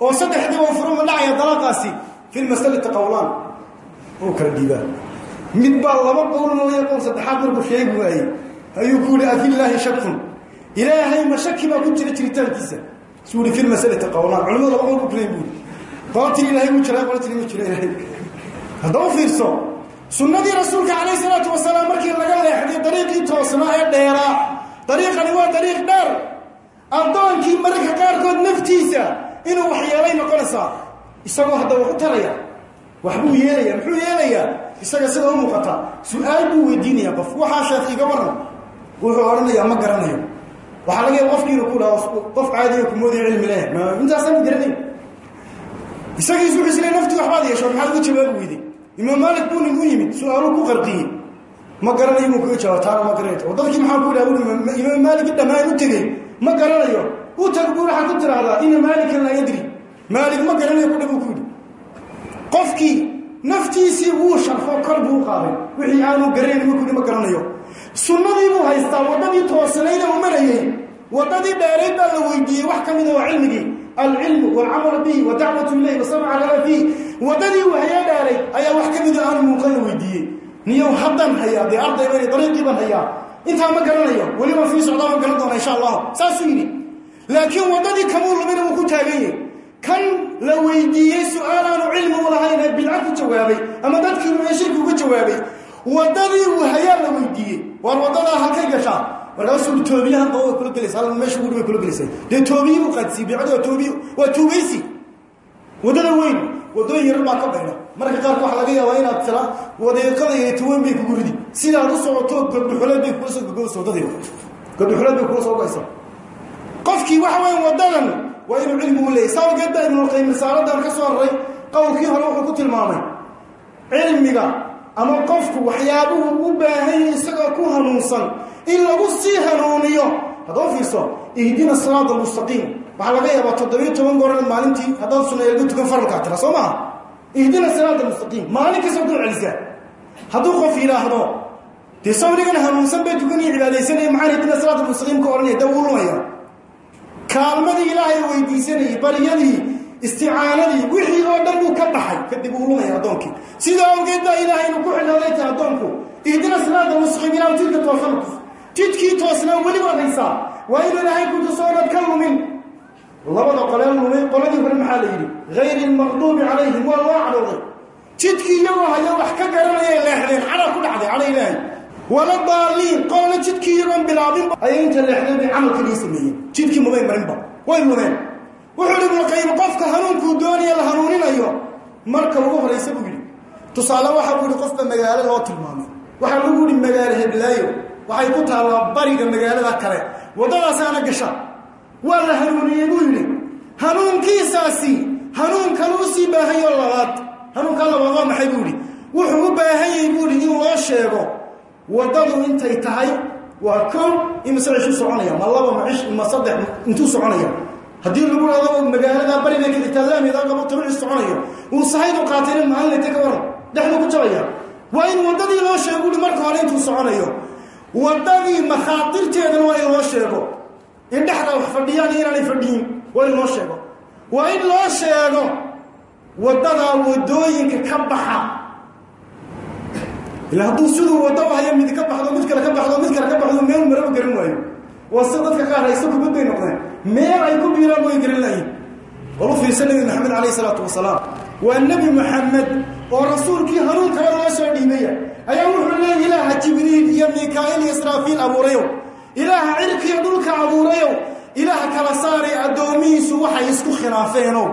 oo saddexdiiba furo ma dhacaya dalaaqaasi fi lmasalati qawlaan. Uu kala dhiibaa. Mid baa laba qowl mooye qowl saddexaad markuu sheegi waayey ayuu ku yihi afillaahi shakun ilaahay ma shaki baa ku jira jiritaankiisa. Suu yihi fi lmasalati qawlaan. Culimadu laba qowl ku kulayn buu qola tiri ilahay mu jira qola tiri mu jira ilahay haddaba fiirso sunnadii rasuulka calayh salaatu wasalaam markii laga leexday dariiqii toosnaa ee dheeraa dariiqani waa dariiq dheer. Addoonkii mararka qaarkood naftiisa inuu wax yeelay noqonaysaa isagoo hadda wax u taraya waxbuu yeelaya muxuu yeelayaa? Isaga sida u muuqata. Su'aal buu weydiinaya qof. Waxaa sheekh iga waran wuxuu odhanayaa ma garanayo. Waxaa laga yaaba qofkiinu ku dhaha qof caadiga kumoodaya cilmi leh. Intaasaan ma garanayn. Isagiis wuxuu isle naftii waxbaad yeesho maxaad uga jawaabi weyday imaam maalik buu nin u yimid su'aaluu ku qarqiyey. Ma garanayo muu kaga jawaab taana ma garanayo. Oo dadkii maxaa ku yidhaha imaam maalik dhammaan u tegey. Ma garanayo. U tag buu waxaad ku tiraahdaa ina maalikan laa yadri. Maalik ma garanayo kudha buu ku yidhi. Qofkii naftiisii wuu sharfo kor buu qaaday. Wixii aanu garanayn buu kuyidhi ma garanayo. Sunnadii buu haystaa waddadii toosnayda u marayey waddadii dheerayd baa la weydiiyey wax ka mida waa cilmigii. Alcilmu waalcamalu bihi wa dacwatu ilayh wasamca lana fiih waddadii uu hayaa dheeray ayaa wax ka mida aanu muuqan la weydiiyey. Niyow haddan hayaa dee arday bani dariiqii baan hayaa. Intaa ma garanayo weliba sii socdaa ma garan doona insha allahu saasuu yidhi. Laakiin waddadii kamuu lumina wuu ku taagan yahy kan la weydiiyey su'aalaanu cilmi u lahayn ee bidca ku jawaabay ama dadkii rumeeye shirki uga jawaabay waddadii uu hayaa la weydiiyey. Waar waddadaa halkay gashaa markaasuu toobiyahan qaba way kula gelaysa hal meesha ugu dhi kula gelaysaa dee toobiyi buu qaadisiyey bidcadu waa toobiy waa tuugaysi weyn waddooyin yarar baa ka bayna. Marka qaarka waxaa laga yaabaa inaad tira wadeeqada iyo taweyn bay kugu ridi. Sidaad u socoto gabdhuxuleed bay kula soo gogoysa waddadii gabdhuxuleed bay kula soo goysa qofkii waxa weya waddadan waa inuu cilmi u leeyay. Saawageed baa ibnulqayim risaaladan ka soo raray qowlkii hore wuxuu ku tilmaamay cilmiga ama qofku waxyaabuhu u baahanya isagoo ku hanuunsan in lagu sii hanuuniyo. Haddoo fiirso ihdina siraada almustaqiim waxaa laga yaabaa toddobiyo goor maalintii haddaad sunaylgu tukan faralkaa tira soo ihdina siraada almustaqiim maalin kasta duu celisaa. Hadduu qof yidhaahdo dee sawrigan hanuunsan bay tukan iyo cibaadaysanaya maxaan ihdina siraada almustaqiim ka odhanaya? Da wuu lumaya kaalmadii ilaahay weydiisanayey baryadii isticaanadii wixii oo dhan buu ka baxay. Kadib uu lumaya addoonkii sidaa awgeed baa ilaahay inu ku xidhooday addoonku. Ihdina siraada almustaqiim ilaa jidka toosan jidkii toosnaa weli baad haysaa waa inuu ilaahay kutusoonad ka lumin. Labada qolee lumay qoladii hore maxaa la yidhi? Hayri lmaqduubi calayhim waa loo cadhooday jidkii iyagoo haya wax ka garanayay leexdeen cadha ku dhacday cadha ilaahay. Wala daaliin qolna jidkii iyagoon bilaabinba ayay inta leexdeen bay camalkii sameeyeen. Jidkii mabay marinba way lumeen wuxuu ibnu qayim qofka hanuunkuu doonaya la hanuuninayo. Marka ugu horaysa buu yidhi. Tusaale waxa buu yihi qofka magaalo loo tilmaamay. Waxaa lagu yihi magaalo heblaayo waxay ku taallaa bariga magaalada kale. Waddadaasaana gasha. Waa la hanuuniyey buu yidhi. Hanuunkiisaasi hanuun kale baahanyo labaad. Hanuunkaa labaad waa maxay buu yidhi? Wuxuu u baahanyay buu yidhi in loo sheego. Waddadu intay tahay waa kow imise cishu soconaya ma laba ma cish ma saddex intuu soconaya. Haddii lagu dhado magaalada bariga ka xigtaa laamida qabo toban cis soconayo uu sahaydu qaatayna maalinta ka waran dhexdu ku jabaya. Waa in waddadii loo sheego uhi marka hore intuu soconayo waddadii makhaatirteedana waa in loo sheego. In dhexda wax fadhiyaan iyo inaanay fadhiyin waa in loo sheego. Waa in loo sheego waddadaa waddooyinka ka baxa. Ila hadduu siduu waddo u hayo mid ka baxdo mid kale ka baxdo mid kale ka baxdo meel maraba garan waayo. Waa si dadka qaar hayso kubad bay noqdeen. Meel ay ku biiraan way garan lahayn walu fiirsa nebi maxamed calayh isalaatu wasalaam waa nebi maxamed oo rasuulkii hanuun kale loo soo dhiibaya ayaa wuxuu leeyay ilaaha jibriil iyo mikaa'il iyo israafiil abuurayow ilaaha cirkiiyo dhulka abuurayow ilaaha kala saaray addoomihiisu waxay isku khilaafeenow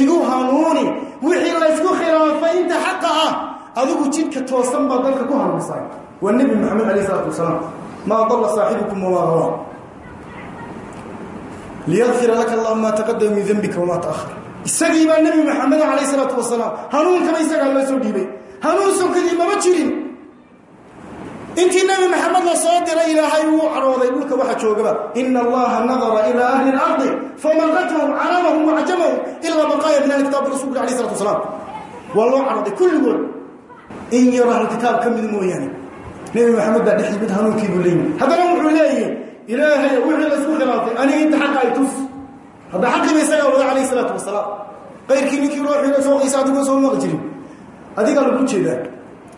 igu hanuuni wixii laysku khilaafay inta xaqa ah adigu jidka toosan baa dadka ku hanuunsan waa nebi maxamed calayh isalaatu wasalaam. Maa dalla saaxibukum wamaa rawaa liyakfira laka allahu maa taqadama min dembika wamaa taahar isagii baa nebi maxamed calayh isalaatu wasalaam hanuunkaba isagaa loo soo dhiibay. Hanuun sokadii mama jirin. Intii nebi maxamed la soo diray ilaahay wuu cadhooday dhulka waxa joogaba. Ina allaha nadara ilaa ahli اlardi famaqatahum calamahum wacjamahum ilaa baqaaya min ahli kitaabka rasulka alayh isalatu wasalaam waa loo cadhooday kulligood. In yaro ahlkitaab ka mid mooyaane. Nebi maxamed baa dhex yimid hanuunkii buu leeyimi haddana wuxuu leeyahy ilaahay wixii laysku khilaafay aniga inta xaqa ay tus hadda xaqiiba isagaa wada calayh isalaatu wasalaam qayrkii ninkii ruuxiina soo qaysa adigoo soo maqi jirin. Adigaa lagu jeedaa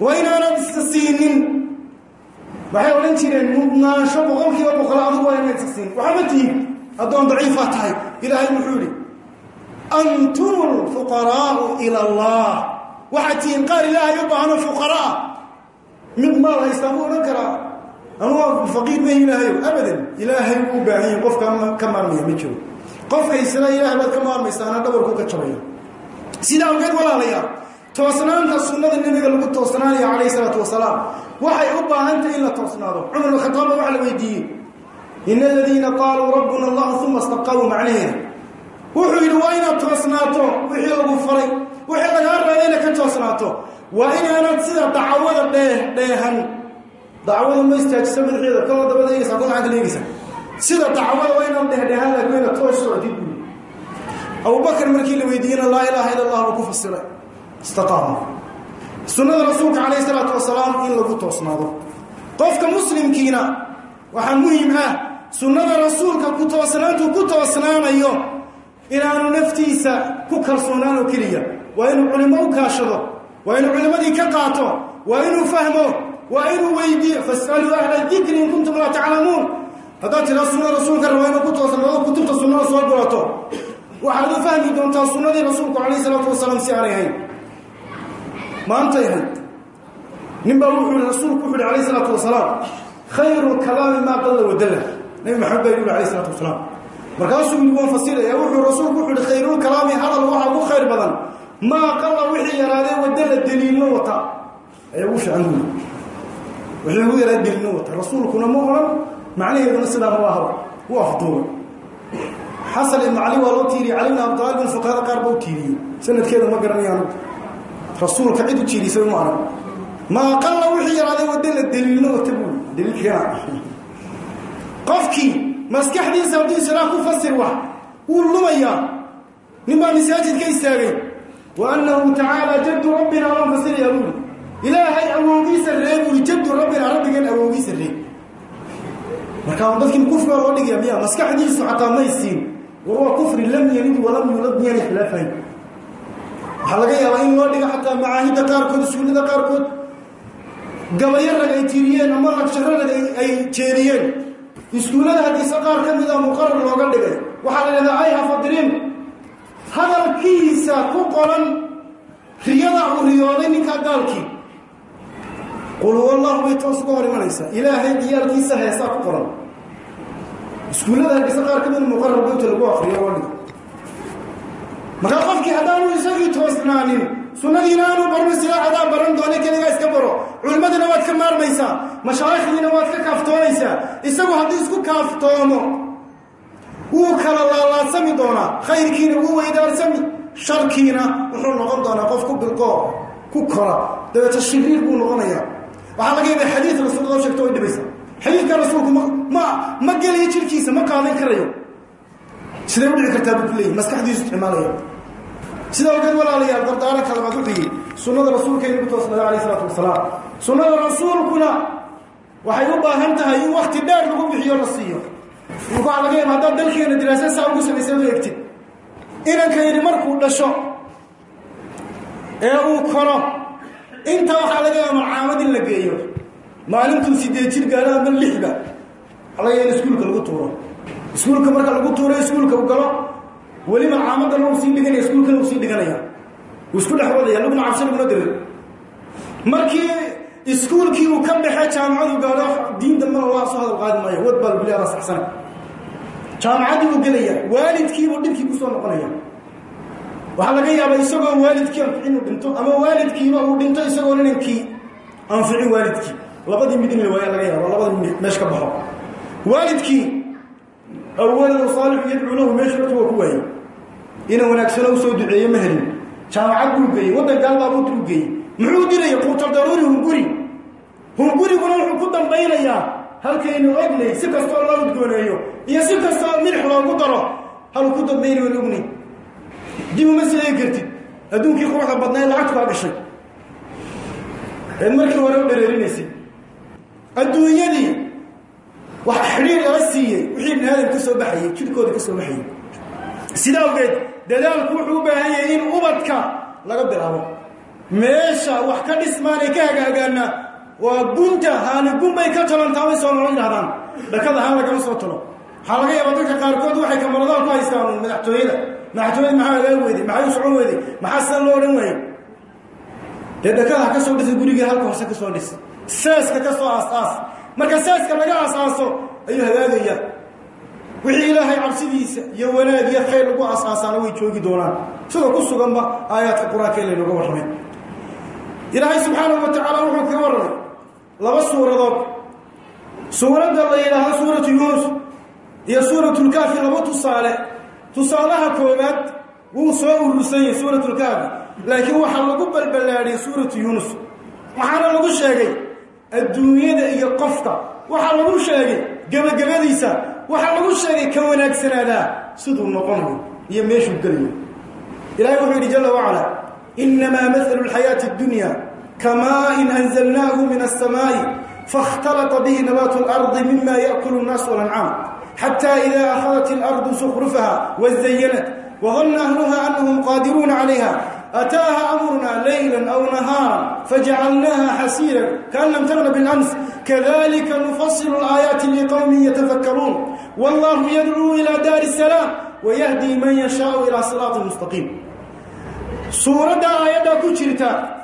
waa inaanad iska siinin. Waxay odhan jireen mudnaansho boqol adigu waa inaad iska siin waxaa ma tihin addoon daciifaa tahay ilaahay muxuu yihi antum lfuqaraau ila allah. Waxaad tihiin qaar ilaahay u baahno fuqaraa. Mid maal haystaa buu odhan karaa. Anugu faqiir ma ilaahayo? Abadan ilaahay wuu baahanya qofka ka maarmaya ma jiro qofka isla ilaahay baad ka maarmaysaana dhabarku ka jabaya sidaa awgeed walaalayaa toosnaanta sunnada nebiga lagu toosnaanaya calayhi salaatu wasalaam waxay u baahantahy in la toosnaado. Cumar bin khataabba la weydiiyey ina aladiina qaaluu rabbuna allahu uma istaqaamuu macnaheeda. Wuxuu yidhi waa inaad toosnaato wixii lagu faray wixii lagaa reebay inaad ka toosnaato. Waa inaanad sida dacwada dhee dheehan. Dacwada ma istaajisa madaxeeda kaloo adoo gacanta eegaysa sida dacwada waa inaad dhehdheehan laakiin inaad toos socdid buuli abubakar markii la weydiiyena laa ilaaha illa allah ku fasiray istaqaama. Sunnada rasuulka calayhi salaatu wasalaam in lagu toosnaado. Qofka muslimkiina waxaa muhiim ah sunnada rasuulka ku toosnaantu ku toosnaanayo inaanu naftiisa ku kalsoonaan oo keliya. Waa inuu culimo kaashado waa inuu culimmadii ka qaato waa inuu fahmo waa inuu weydiiyo. Fasaluu ahla dikri in kuntum laa taclamuun haddaad tiraa sunna rasuulka raba inuu ku toosnaado kutubta sunnada soo gurato. Waxaad u fahmi doontaa sunnadii rasuulku calayhi salaatu wasalaam si aanay ahayn maantay ahayd. Nin baa wuxuu yihi rasuulku wuxu uhi alayh salaatu wasalaam khayru kalaami maa qalla wadalla nabi maxamed baa yidhi alayh salaatu wasalaam markaasuu yidhi waan fasiraya wuxuu rasuulku wuxu uhi khayrulkalaami hadal waxaa ugu khayr badan maa qalla wixii yaraadee wadalla daliilno wata. Ayaa ugu fiican buuli wixii ugu yaraa daliilno wata. Rasuulkuna ma odhan macnaheeduna sidaa ma ahaba u afduubay xasan ibnu cali waa loo tiiriyey cali bn abdaalibin fuqahada qaar ba u tiiriyey. Sanadkeeda ma garanayaan rasuulka cid u tiirisay ma arag. Maa qalla wixii yaraaday wadda la daliilno wata buuli daliilkeena qofkii maskaxdiisa hadduu islaam ku fasir wax wuu lumayaa. Nin baa masaajid ka istaagay wa tacaala jaddu rabbina waan fasirayaa buuli ilaahay awowgiisa ree buuli jaddu rabbina rabbigeen awowgiisa ree markaa dadkii kufriga loo dhigaya miya maskaxdiisu xataa may siin war waa kufri lam yalid walam yulad miyana khilaafayn waxaa laga yaabaa in loo dhigo xataa macaahidda qaarkood iskuullada qaarkood. Gabayo rag ay tiiriyeen ama lagsharo rag ay jeediyeen iskuullada hadiise qaar ka mida muqarar looga dhigay. Waxaa la dhahdaa ay hafadirin hadalkiisa ku qoran riyada uu riyooday ninkaa gaalkii qul huwa allahu bay toos uga hor imanaysaa ilaahay diyaalkiisa heesaa ku qoran iskuullada hadiise qaar ka mida muqarar bowta lagu akriyo loo dhigo markaa qofkii haddaanu isagii toosnaanin sunnadiina aanu barno silaa adaa baran doona keligaa iska baro culimmadina waad ka maarmaysaa mashaayikhdiina waad ka kaaftoonaysaa isagu haddii isku kaaftoomo wuu kala laalaadsami doonaa khayrkiina wuu weydaarsami sharkiina wuxuu noqon doonaa qof ku bilqoo ku kora dabeeta shiriir buu noqonayaa waxaa laga yaaba xadiid rasuul loo sheegto way dhibaysa rasuulku ma ma gelayo jirkiisa ma qaadan karayo siday u dhici kartaa buu ku leeyahy maskaxdiisu isticmaalaya. Sida ogeed walaalayaal dardaaranka labaad u xigay sunnada rasuulkayna ku toosnada alayh isalaatu wasalaam sunnada rasuulkuna waxay u baahan tahay in wakti dheer lagu bixiyo la siiyo. Waxaa laga yaaba haddaad dalkeena diraasa saa ugu samaysad u egtid. Inanka yidhi markuu dhasho ee uu koro inta waxaa laga yaaba marcaamad in la geeyo. Maalintuu sideed jir gaalo ama lixba waxaa iskuulka lagu tuuro. Iskuulka marka lagu tuuro iskuulka u galo. Weli marcaamadana uu sii dhiganaya iskuulkana uu sii dhiganaya. Uu isku dhex wadaya laguna cabsi laguna dirir markii iskuulkii uu ka baxay jaamacadu gaadho diin dambana waa soo hadal qaadi maayo. Wad baa laguleedaa saxsana jaamacaddii buu gelaya dhibkii ku soo noqonaya waxaa laga yaabaa isagoo waalidkii anficin uu dhinto ama waalidkiiba uu dhinto isagoo inankii anficin waalidkii. Labadii mid in laga yaaba labada mid ka baxo. Waalidkii awaladu saalixu yadcuu lahu meesha horta ku waayey ina wanaagsano u soo duceeye ma helin. Jaamacad buu geeyey waddan gaalbaabuut u geeyey muxuu diraya quutal daruuri hunguri hunguriguna wuxuu ku dambaynayaa. Halkaynu ognay si kastoo loo udgooneeyo iyo si kastoo milix loogu daro. Haluu ku dambaynayo ognay dib uma seegi kartid adduunkii quruxda badnaa lacagtu kaa gashay eed markii hore u dhareerinaysay adduunyadii waxa xidhiir lala siiyey wixii ibni aadam ka soo baxayey jidhkooda ka soo baxayey sidaa awgeed dadaalku wuxuu u baahan yahay in ubadka laga bilaabo. Meesha wax ka dhismaanay ka hagaagaana waa gunta haani gun bay ka talantaa way soo nolo yidhahdaan dhakada haan lagama soo talo waxaa laga yaaba dadka qaarkood waxay kamaradaha ku haystaan madaxtooyada madaxtooyada maxaa hagaag weyday maxay u socon weyday maxaa sida loo odhan waayey? Dee ka soo dhisa gurigii halka hoose ka soo dhis seeska ka soo aas-aas. Marka seeska laga aas-aaso ayuu hagaagaya wixii ilaahay cabsidiisa iyo wanaag iyo khayr lagu asaasaana way joogi doonaan. Sida ku suganba aayaadka qur'aanka in laynoga warramay ilaahay subxaanahu wa wuxuu kaga warramay laba suuradood. Suuradda la yidhaahdo suuratu yuunus iyo suuratulkaafi laba tusaale tusaalaha koowaad wuu soo urursan yahay suuratulkaafi laakiin waxaa lagu balballaadhiyey suuratu yuunus waxaana lagu sheegay adduunyada iyo qofka waxaa lagu sheegay gebagabadiisa waxaa lagu sheegay ka wanaagsanaadaa siduu noqonayo iyo meeshuu gelayo ilahay wuxuu yidhi jala wacala inamaa maalu lxayaati اddunya kamaain anzalnaahu min aلsamaa'i faاkhtalata bihi nabaatu اlardi mima yaأkulu الnaas walancaam حتى إذا أخذت الأرض زخرفها وزينت وظن أهلها أنهم قادرون عليها أتاها أمرنا ليلا أو نهارا فجعلناها حسيرا كأن لم تغن بالأمس. كذلك نفصل الآيات لقوم يتفكرون. والله يدعو إلى دار السلام ويهدي من يشاء إلى صراط مستقيم. سورة آيات كتشرتا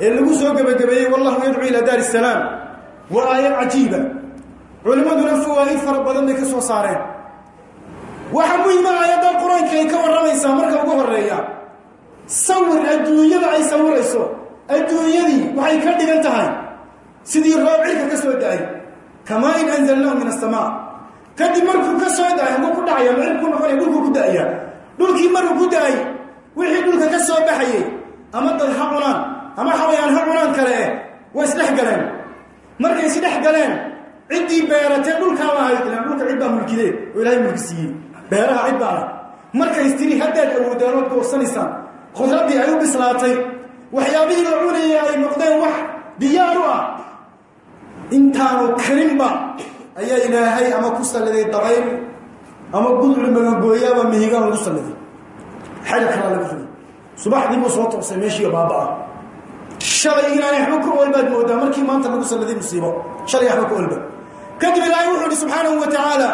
اللي سوى قبل والله يدعو إلى دار السلام. وآية عجيبة. Culimmaduna fawaa'id fara badan bay ka soo saareen. Waxa muhima aayadda qur'aanka ay ka warramaysaa marka ugu horreeya sawir adduunyada ay sawirayso adduunyadii waxay ka dhigan tahay sidii roob cirka ka soo da'ay kamaa in anzalnaahu min asamaa kadib markuu ka soo da'ay hadduu ku dhacaya ma cirku noqonaya dhulkuu ku da'aya. Dhulkii markuu ku da'ay wixii dhulka ka soo baxayey ama dad ha cunaan ama xawayaan ha cunaan kale eh way isdhex galeen. Markay isdhex galeen ciddii beeratee dhulkaa lahayd ilaan dhulka cid baa mulkidee oo ilaahay mulki siiyey beeraha cid baa lah markays tiri haddaad awoodaan ood goorsanaysaan khudraddii ay u bislaatay waxyaabihii la cunayay ay noqdeen wax diyaar u ah. Intaanu karinba ayaa ilaahay ama ku salliday dabayl ama gudcuri magangooyaaba mihigaan lagu salliday xaga kalaa lagu riday subaxdii buu soo toosay meeshiiyo baaba-a. Shalay inaanay waxba ka olbaad moodaa markii maanta lagu salladay musiibo. Shalay waxba kadib ilaahay wuxuu ihi subxaanahu wa tacaala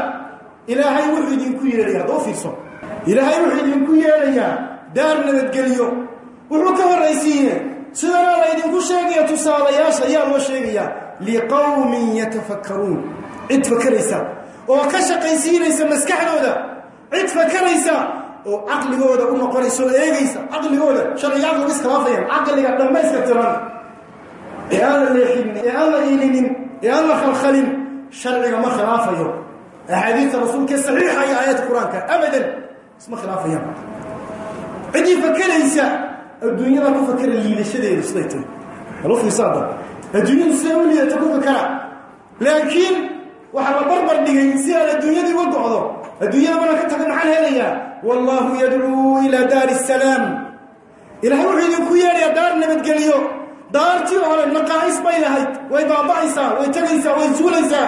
ilaahay wuxuu idinku yeedhaya haddoo fiirso. Ilaahay wuxuu idinku yeedhayaa daar nabadgeliyo. Wuxuu ka horraysiiye sidanaa la ydinku sheegaya tusaalayaasha ayaa loo sheegayaa liqowmin yatafakkaruun. Cid fakaraysa oo ka shaqaysiinaysa maskaxdooda. Cid fakaraysa oo caqligooda u noqonaysa oo eegaysa caqligooda. Sharciga caqliga iskhilaafayaan caqliga dhammayska tiran. Ee aan la leexinin ee aan la iilinin ee aan la khalkhalin sharciga ma khilaafayo. Axaadiista rasuulkae saxiixa iyo aayaadka qur'aanka abadan isma khilaafayaan. Ciddii fakeraysa adduunyada ku fakera liidashadeedu siday tahay. Alu fiirsaada adduunyadu siday u liidata ku fakera laakiin waxaa la barbar dhigay si aan adduunyadii uga go'do adduunyada mana ka taga maxaan helayaa? Wallaahu yadcuu ilaa daari salaam. Ilahay wuxuu idinku yeedhayaa daar nabadgeliyo daartii hore naqaa'is bay lahayd. Way baaba'aysaa way tegaysaa way suulaysaa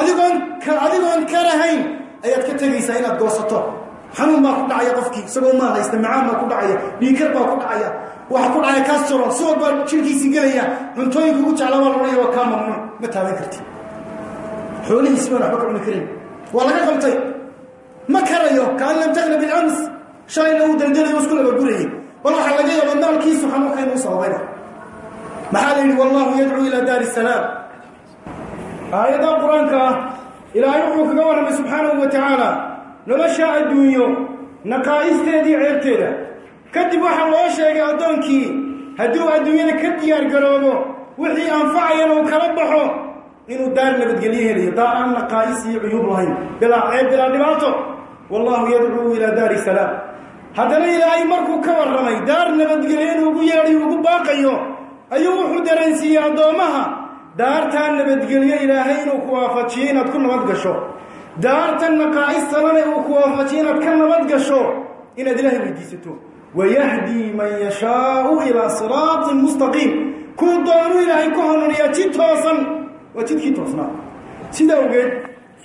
adigoon adigoon ka lahayn ayaad ka tegaysaa inaad goosato. Xanuun baa ku dhacaya qofkii isagoo maa haysta macaan baa ku dhacaya dhiikar baa ku dhacaya. Waxa ku dhacaya kastoro siwad baa jirkiisii gelaya cuntooyinka ugu jecla baa loodhaya waa kaa mamnuuc. Ma taaban karti. Xoolihiisi baan waxba ka cuni karin. Waa laga qabtay. Ma karayo kaan lam tagna bilams shalayna uu daldalayo isku labagurayay bal waxaa laga yaaba maalkiisu xanuunka inuu sababayna maxaa la yidhi wallahu yadcuu ilaa daari salaam. Aayadda qur'aanka ah ilaahay wuxuu kaga warramay subxaanahu wa tacaala nolosha adduunyo naqaa'isteedii ceebteeda kadib waxaa loo sheegay addoonkii hadduu adduunyada ka diyaar garoobo wixii anfacayan uu kala baxo inuu daar nabadgelyo helayo daar aan naqaa'is iyo cuyuub lahayn. Bilaa ceeb bilaa dhibaato. Wallahu yadcuu ilaa daari salaam. Haddana ilaahay markuu ka warramay daar nabadgelyo inuu ugu yeedhay ugu baaqayo ayuu wuxuu dareensiiyey addoommaha. Daartaa nabadgelyo ilaahay inuu ku waafajiyo inaad ku nabad gasho. Daartan naqaa'istalana uu ku waafajiyo inaad ka nabad gasho inaad ilaahay weydiisato. Wayahdii man yashaau ilaa siraatin mustaqiim. Kuu doonu ilaahay ku hanuuniyaa jid toosan. Waa jidkii toosnaa. Sida awgeed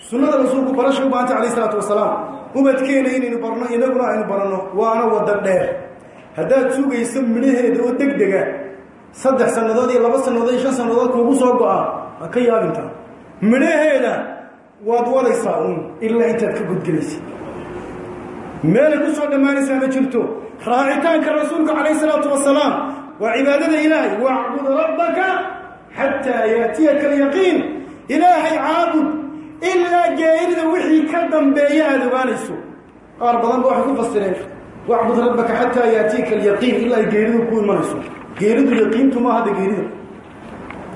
sunnada rasuulku barasha u baahantay alayh isalaatu wasalaam ubadkeena inaynu barno inaguna aynu baranno waana wada dheer. Haddaad sugayso midhaheeda oo deg dega saddex sannadood iyo laba sannadood iyo shan sannadood kuugu soo go-a ha ka yaabintaa midhaheeda waad wadaysaa uun ilaa intaad ka gudgelaysa meelay ku soo dhammaanaysaa ma jirto. Raacitaanka rasuulka calayh isalaatu wasalaam waa cibaadada ilaahay. Wacbud rabbaka xataa yaatiyaka alyaqiin. Ilaahay caabud ilaa geerida wixii ka dambeeya aada ogaanayso. Qaar badan ba waxay ku fasireen wacbud rabbaka xataa yaatiika alyaqiin. Ilaa geeridu ku imanayso geeridu yaqiintu ma hadda geerida.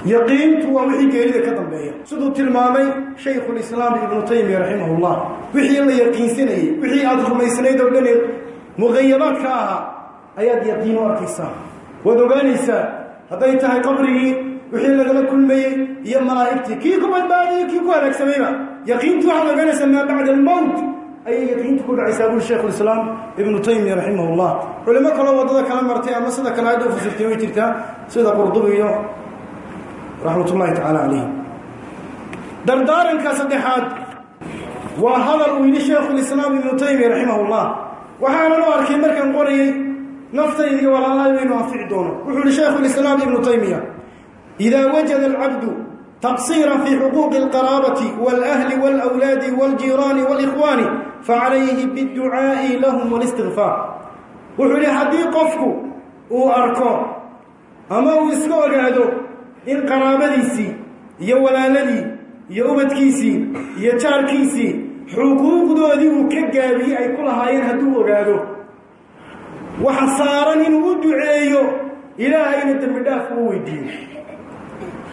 Yaqiintu waa wixii geerida ka dambeeya. Siduu tilmaamay shaykhulislaam ibnu taymiya raximahullah wixii la yaqiinsanayey wixii aada rumaysnayd oo dhan muqayabaadka ahaa ayaad yaqiin u arkaysaa. Waad ogaanaysaa hadday tahay qabrigii wixii lagala kulmayey iyo malaa'igtii. Kii ku badbaadiyey kii ku halaagsamayba yaqiintu waxaad ogaanaysaa maa bacda almowt ayay yaqiintu ku dhacaysaa buri shaykhulislaam ibnu taymiya raximahullah culimo kaloo waddada kala martay ama sida kale aayadda u fasirtay way jirtaa sida qurdubi iyo raxmat ullahi tacaala calayhi dardaaranka saddexaad waa hadal uu yidhi shaykhulislaam ibnu taymiya raximahullah waxaanan u arkay markaan qorayey naftayda iyo walaalahay waynu anfici doono. Wuxuu yihi shaykhulislaam ibnu taymiya idaa wajada alcabdu taqsiira fii xuquuqi alqaraabati wاlahli wاlawlaadi wاljiiraani wاlikhwaani facalayhi biاdducaa'i lahum wاlistigfaar wuxuu yihi haddii qofku uu arko ama uu iska ogaado in qaraabadiisii iyo walaaladii iyo ubadkiisii iyo jaarkiisii xuquuqdoodii uu ka gaabiyey ay ku lahaayeen hadduu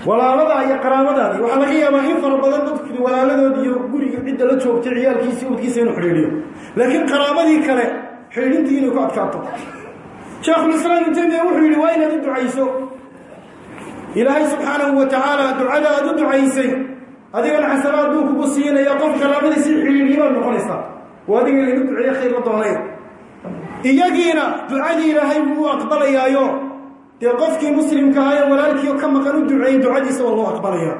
walaaladaa iyo qaraabadaadii waxaa laga yaabaa in fara badan dadku walaaladoodi iyo guriga cidda la joogtay ciyaalkiisi ubadkiisa xidhiidhiyo. Laakiin qaraabadii kale xidhiidhintii inay ku adkaato. Sheekhulislaam ibn taymiya wuxuu yidhi waa inaad u ducayso. Ilaahay subxaanahu wa tacaala ducada aad u ducaysay adigana xasanaad buu kugu siinaya qof qaraabadiisii xidhiidhiyo baad noqonaysaa oo adiga laynu duceeye khayr la doonay iyagiina ducadii ilaahay wuu aqbalayaayo dee qofkii muslimka ahaa ee walaalkii ka maqan u duceeyey ducadiisa waa loo aqbalaya.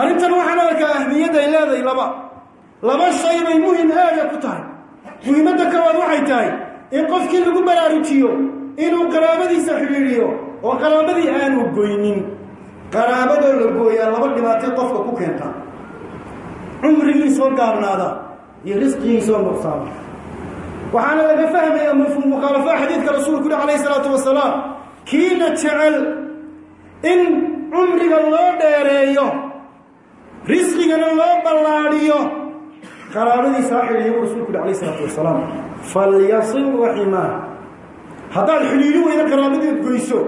Arrintan waxaan arkaa ahmiyadda ay leedahay laba. Laba shay bay muhiim aada ku tahay. Muhiimadda koowaad waxay tahay in qofkii lagu baraarujiyo inuu qaraabadiisa xidhiidhiyo oo qaraabadii aanu goynin. Qaraabadoo la gooyaa laba dhibaatay qofka ku keenta. Cumrigiisoo gaabnaada iyo risqigiisoo nuqsaama waxaana laga fahmayaa mafhuum mukhaalafa xadiidka rasuulku uhi calayhi salaatu wasalaam kiina jecel in cumriga loo dheereeyo risqigana loo ballaadhiyo. Qaraabadiisa ha xidhiiyo buu rasulku uhi alayh isalaatu wasalaam falyasil raximaa haddaad xidhiidhi weyda qaraabadiid goyso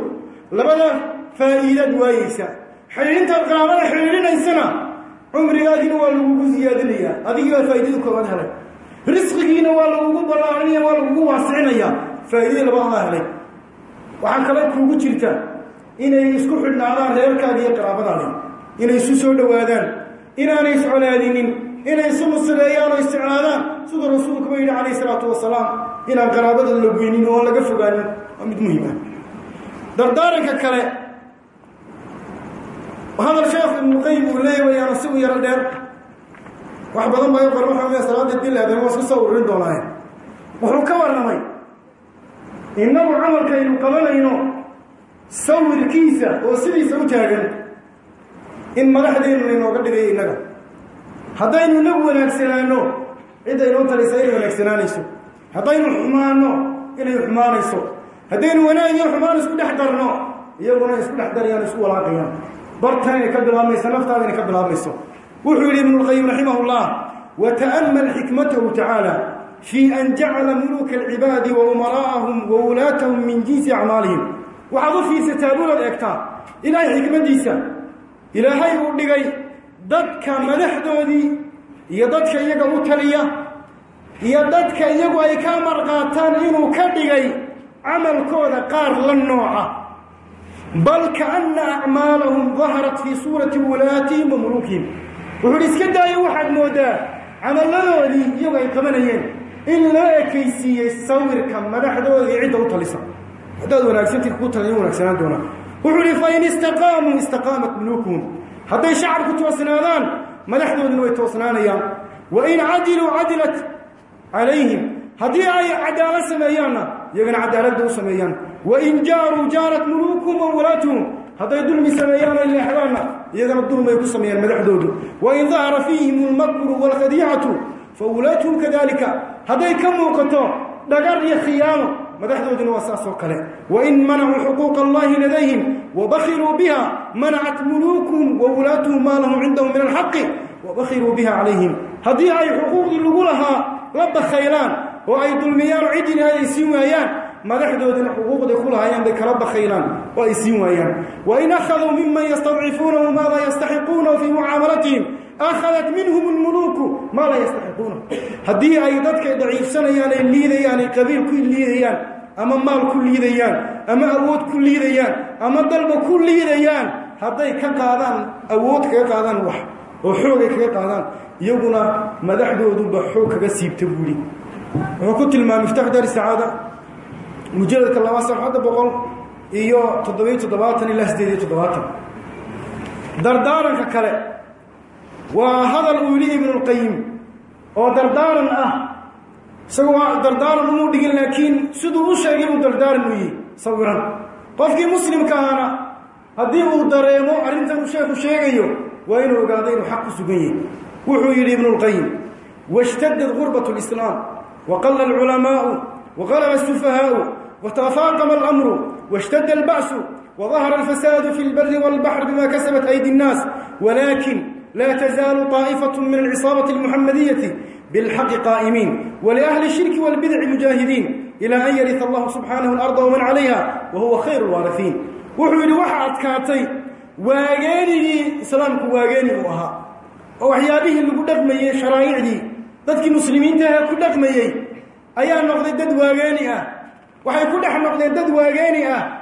labada faa'iidaad waayeysa. Xidhiidhintaad qaraabada xidhiidhinaysana cumrigaagina waa lagugu siyaadinayaa adigii baa faa'iidada koowaad helay. Risqigiina waa lagugu ballaarinaya waa lagugu waasicinaya faa'iidadii labadaa helay waxaa kale kuugu jirta inay isku xidhnaadaan reerkaada iyo qaraabadaada inay isu soo dhowaadaan inaanay iscolaadinin inay isu nusreeyaan oo isticlaadaan siduu rasuulkuba yidhi calayh isalaatu wasalaam inaan qaraabada la goynin oo laga fogaanin waa mid muhiim ah. Dardaaranka kale hadal sheekh ibnuqayim uu leeya wayaana si u yaro dheer. Wax badan baa qor waxaa salaada dilaadeen waa isku soo ururin doonaaye. Wuxuu ka warramay innagu camalkaynu qabanayno sawirkiisa oo sidiisa u taagan in madaxdeennu laynooga dhigayo innaga. Haddaynu inagu wanaagsanaano cidda inoo talisa inay wanaagsanaanayso. Haddaynu xumaanno inay xumaanayso. Haddaynu wanaag iyo xumaan isku dhex darno iyaguna isku dhex darayaan isku walaaqayaan. Bartan inay ka bilaabmayso naftaada inay ka bilaabmayso. Wuxuu yidhi ibnu lqayim raximah llah wata'amal xikmatahu tacaala fii an jacala muluka alcibaadi wa umaraa'ahum wa wulaatahum min jinsi acmaalihim waxaad u fiirsataa buunaad eegtaa ilaahay xikmaddiisa ilaahay uu dhigay dadka madaxdoodii iyo dadka iyaga u taliya iyo dadka iyagu ay ka marqaataan inuu ka dhigay camalkooda qaar la nooca bal kaana acmaalahum daharat fii suurati wulaatihim wa muluukihim wuxuu hi iska daayo waxaad moodaa camalladoodii iyagu ay qabanayeen in loo ekaysiiyey sawirka madaxdoodii cidda u talisa. Haddaad wanaagsantii kugu taliya wanaagsanaan doonaa. Wuxuu hi fain istaqaamuu istaqaamat muluukuhum hadday shacabku toosnaadaan madaxdooduna way toosnaanayaan. Wain cadiluu cadilat calayhim. Haddii ay cadaalad sameeyaanna iyagana cadaaladda u sameeyaan. Wain jaaruu jaarat muluukuhum wa wulaatuhum hadday dulmi sameeyaan ay leexdaanna iyagana dulmay ku sameeyaan madaxdoodu. Wain dahara fiihim almakru waalkhadiicatu fa wulaatuhum kadalika hadday ka muuqato dhagar iyo khiyaano madaxdooduna waa saas oo kale wain manacuu xuquuqa allahi ladayhim wabakiluu biha manacat muluukuhum wa wulaatuhum maa lahum cindahum min alxaqi wabakhiluu biha calayhim haddii ay xuquuqdii lagu lahaa la bakhaylaan oo ay dulmiyaan oo ciddii lahayd ay siin waayaan madaxdoodina xuquuqday ku lahaayeen bay kala akhadat minhum lmuluuku maa laa yastaxiquunahu haddii ay dadka daciifsanayaan ay liidayaan ay qabiil ku liidayaan ama maal ku liidayaan ama awood ku liidayaan ama dalba ku liidayaan hadday ka qaadaan awood kaga qaadaan wax oo xoogay kaga qaadaan iyaguna madaxdooduba xoog kaga siibta buuhi wuxuu ku tilmaamay miftaxu daari sacaada mujaladka laba sabxadda boqol iyo toddobiyo toddobaatan ilaa sideed iyo toddobaatan dardaaranka waa hadal uu yidhi ibnulqayim oo dardaaran ah. Isagoo dardaaran umuu dhigin laakiin siduu u sheegay uu dardaaran u yihi sawiran. Qofkii muslimka ahna haddii uu dareemo arrintan uu sheeku sheegayo waa inuu ogaado inuu xaq ku sugan yahi wuxuu yidhi ibnulqayim washtadat gurbat lislaam waqala alculamaau waqalaba asufahaau watafaaqama alamru washtada alba'su wadahara alfasaadu fi lbari walbaxri bima kasabat aydi nnaas walaakin ولكن لا تزال طائفة من العصابة المحمدية بالحق قائمين ولأهل الشرك والبدع مجاهدين إلى أن يرث الله سبحانه الأرض ومن عليها وهو خير الوارثين وحول وحد كاتي واغاني إسلامك واغاني وها وحيابه اللي قد دقمي شرائع دي ذاتك مسلمين تها قد دقمي أيا نقضي دد واغاني أه وحي كل أحد نقضي دد واغاني أه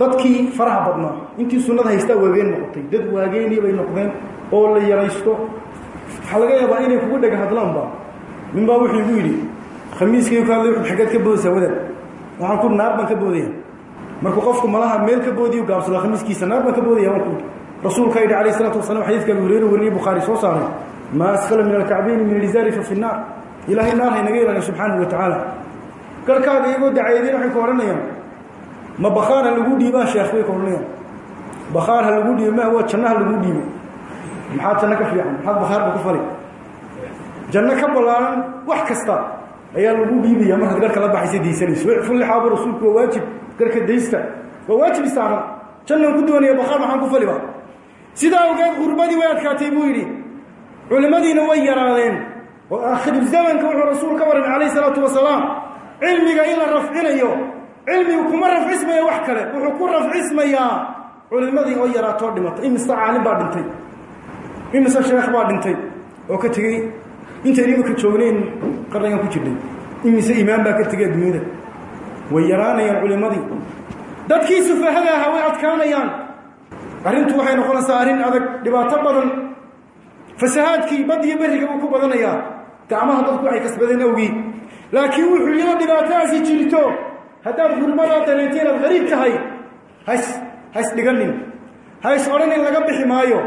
dadkii faraha badnaa intii sunnada haystaa waageen noqotay dad waageenii bay noqdeen oo la yaraysto waxaa laga yaabaa inay kugu dhega hadlaanba. Nin baa wuxuu igu yidhi khamiiskii ka hadlay xaggeed ka boodaysaa wadaad waxaan ku naar baan ka boodaya. Markuu qofku malaha meel ka boodiyu gaabsada khamiiskiisa naar baan ka boodaya waan ku rasuulka yidhi alayh salatu wasalam xadiidka abu hureyre wariyey bukhaari soo saaray. Maa asfala min alkacbayni min alizaari fa fi nnaar ilaahay naar haynaga ilaaliyo subxaanahu wa tacaala. Garkaaga iyagoo dacaydeen waxay ku odhanayaan ma bakhaar ha lagu dhiibaa sheekh bay ka odhanayaan. Bakhaar ha lagu dhiibo ma waa janno ha lagu dhiibo maxaa janno ka fiican? Maxaad bakhaarba ku fali? Janno ka ballaaran wax kasta ayaa lagu dhiibaya markaad garhka la baxaysa daysanayso fullixaaba rasuulku waa waajib garhka daysta waa waajib isaaran jannaan ku doonaya bakhaar maxaan ku faliba sidaa ogeed gurbadii way adkaatay buu yidhi. Culimmadiina way yaraadeen. Oo aakhiru zamanka wuxuu rasuul ka warramay calayh isalaatu wasalaam cilmiga in la rafcinayo cilmigu kuma rafcismaya wax kale. Wuxuu ku rafcismayaa. Culimmadii oo yaraatoo dhimatay. Imise caalim baa dhintay imise sheekh baa dhintay oo ka tegey. Intaynu imika joognayn qarnigan ku jirnay? Imise imaan baa ka tegay adduunyada? Way yaraanayaan culimmadii dadkii sufahada ahaa way adkaanayaan. Arrintu waxay noqonaysaa arrin adag dhibaato badan. Fasahaadkii bad iyo berriga buu ku badanayaa. Gacmaha dadku waxay kasbadeen awgii laakiin wuxuu iyadoo dhibaatadaasi jirto. Haddaad gurmadaa dareento inaad qariib tahay has hays dhiganin hays odhanin laga bixi maayo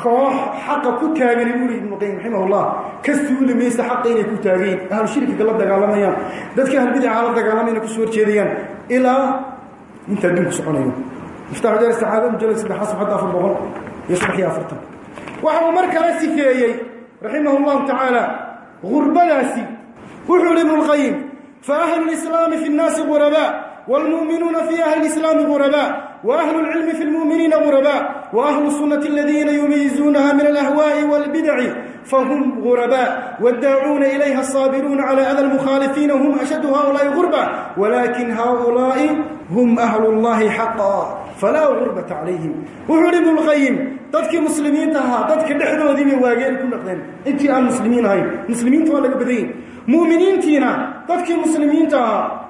koox xaqa ku taagani buuli ibnu qayim raximah llah ka suuli maysa xaqa inay ku taageen. Ahlu shirkiga la dagaalamayaan dadka ahlbidaca la dagaalamayna ku soo horjeedayaan. Ilaa inta adduunku soconayo. Miftax dar sacaada mujalad saddexaad safxadda afar boqol iyo saddexiyo afartan. Waxa uu mar kale sifeeyey raximah llahu tacaala gurbadaasi wuxuu hi ibnu lqayim faahlu lislaami fi nnaasi guraba wاlmu'minuuna fi ahli islaami guraba وأهل العلم في المؤمنين غرباء وأهل السنة الذين يميزونها من الأهواء والبدع فهم غرباء والداعون إليها الصابرون على أذى المخالفين هم أشد هؤلاء غربة ولكن هؤلاء هم أهل الله حقا فلا غربة عليهم. وعلم الغيم تذكي مسلمين تها تذكي نحن وذين يواجين كل أقدام أنت أن مسلمين هاي مسلمين تولى قبضين مؤمنين تينا تذكي مسلمين تها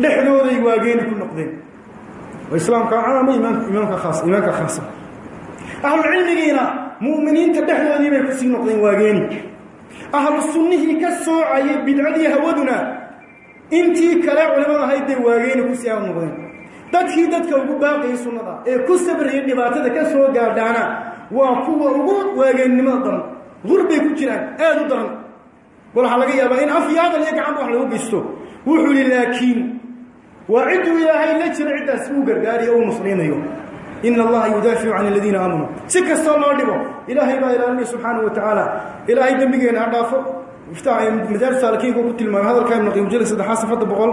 نحن وذين يواجين كل أقدام islaamka imaanka imaamka khaas imaanka khaasa. Ahlucilmigiina mu'miniinta dhexdoodii bay ku sii noqdeen waageeni. Ahlu sunnihii ka soocayay bidcadii hawaduna intii kale culimada ahayd bay waageeni ku sii ahlu noqdeen. Dadkii dadka ugu baaqayay sunnada ee ku sabrayay dhibaatada ka soo gaadhaana waa kuwa ugu waageennimada daran. Gurbay ku jiraan aada u daran. Bal waxaa laga yaabaa in af iyo hadal iyo gacanba wax lagu geysto. Wuxuu yihi laakiin waa cidduu ilaahay la jira ciddaas uu gargaariyo uu nuslaynayo ina allaha yudaaficu can aladiina aamanuu si kastoo loo dhibo ilaahay baa ilaalinaya subxaanahu wa tacaala ilaahay dembigeena ha dhaafo. Madaar saalikiinka ku tilmaamay hadalka ibnu qayim jilad saddexaad safadda boqol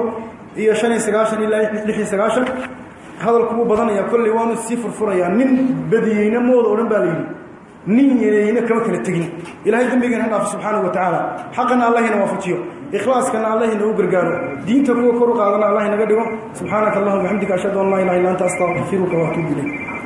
iyo shan iyo sagaashan ilaa lix iyo sagaashan. Hadalku wuu badanaya kolley waanu sii furfurayaa nin badiyeyna mooda o dhan baa la yidhi. Nin yeeyna kama kala tegin. Ilahay dembigan ha dhaafo subxaanahu wa tacaala xaqana allahina waafajiyo ikhlaaskana allahina u gargaaro diinta kuwa kor u qaadana allah inaga dhigo subxaanaka allahuma bixamdika ashhadu an laa ilaha illa anta astaqfiruka waatuubu ilayk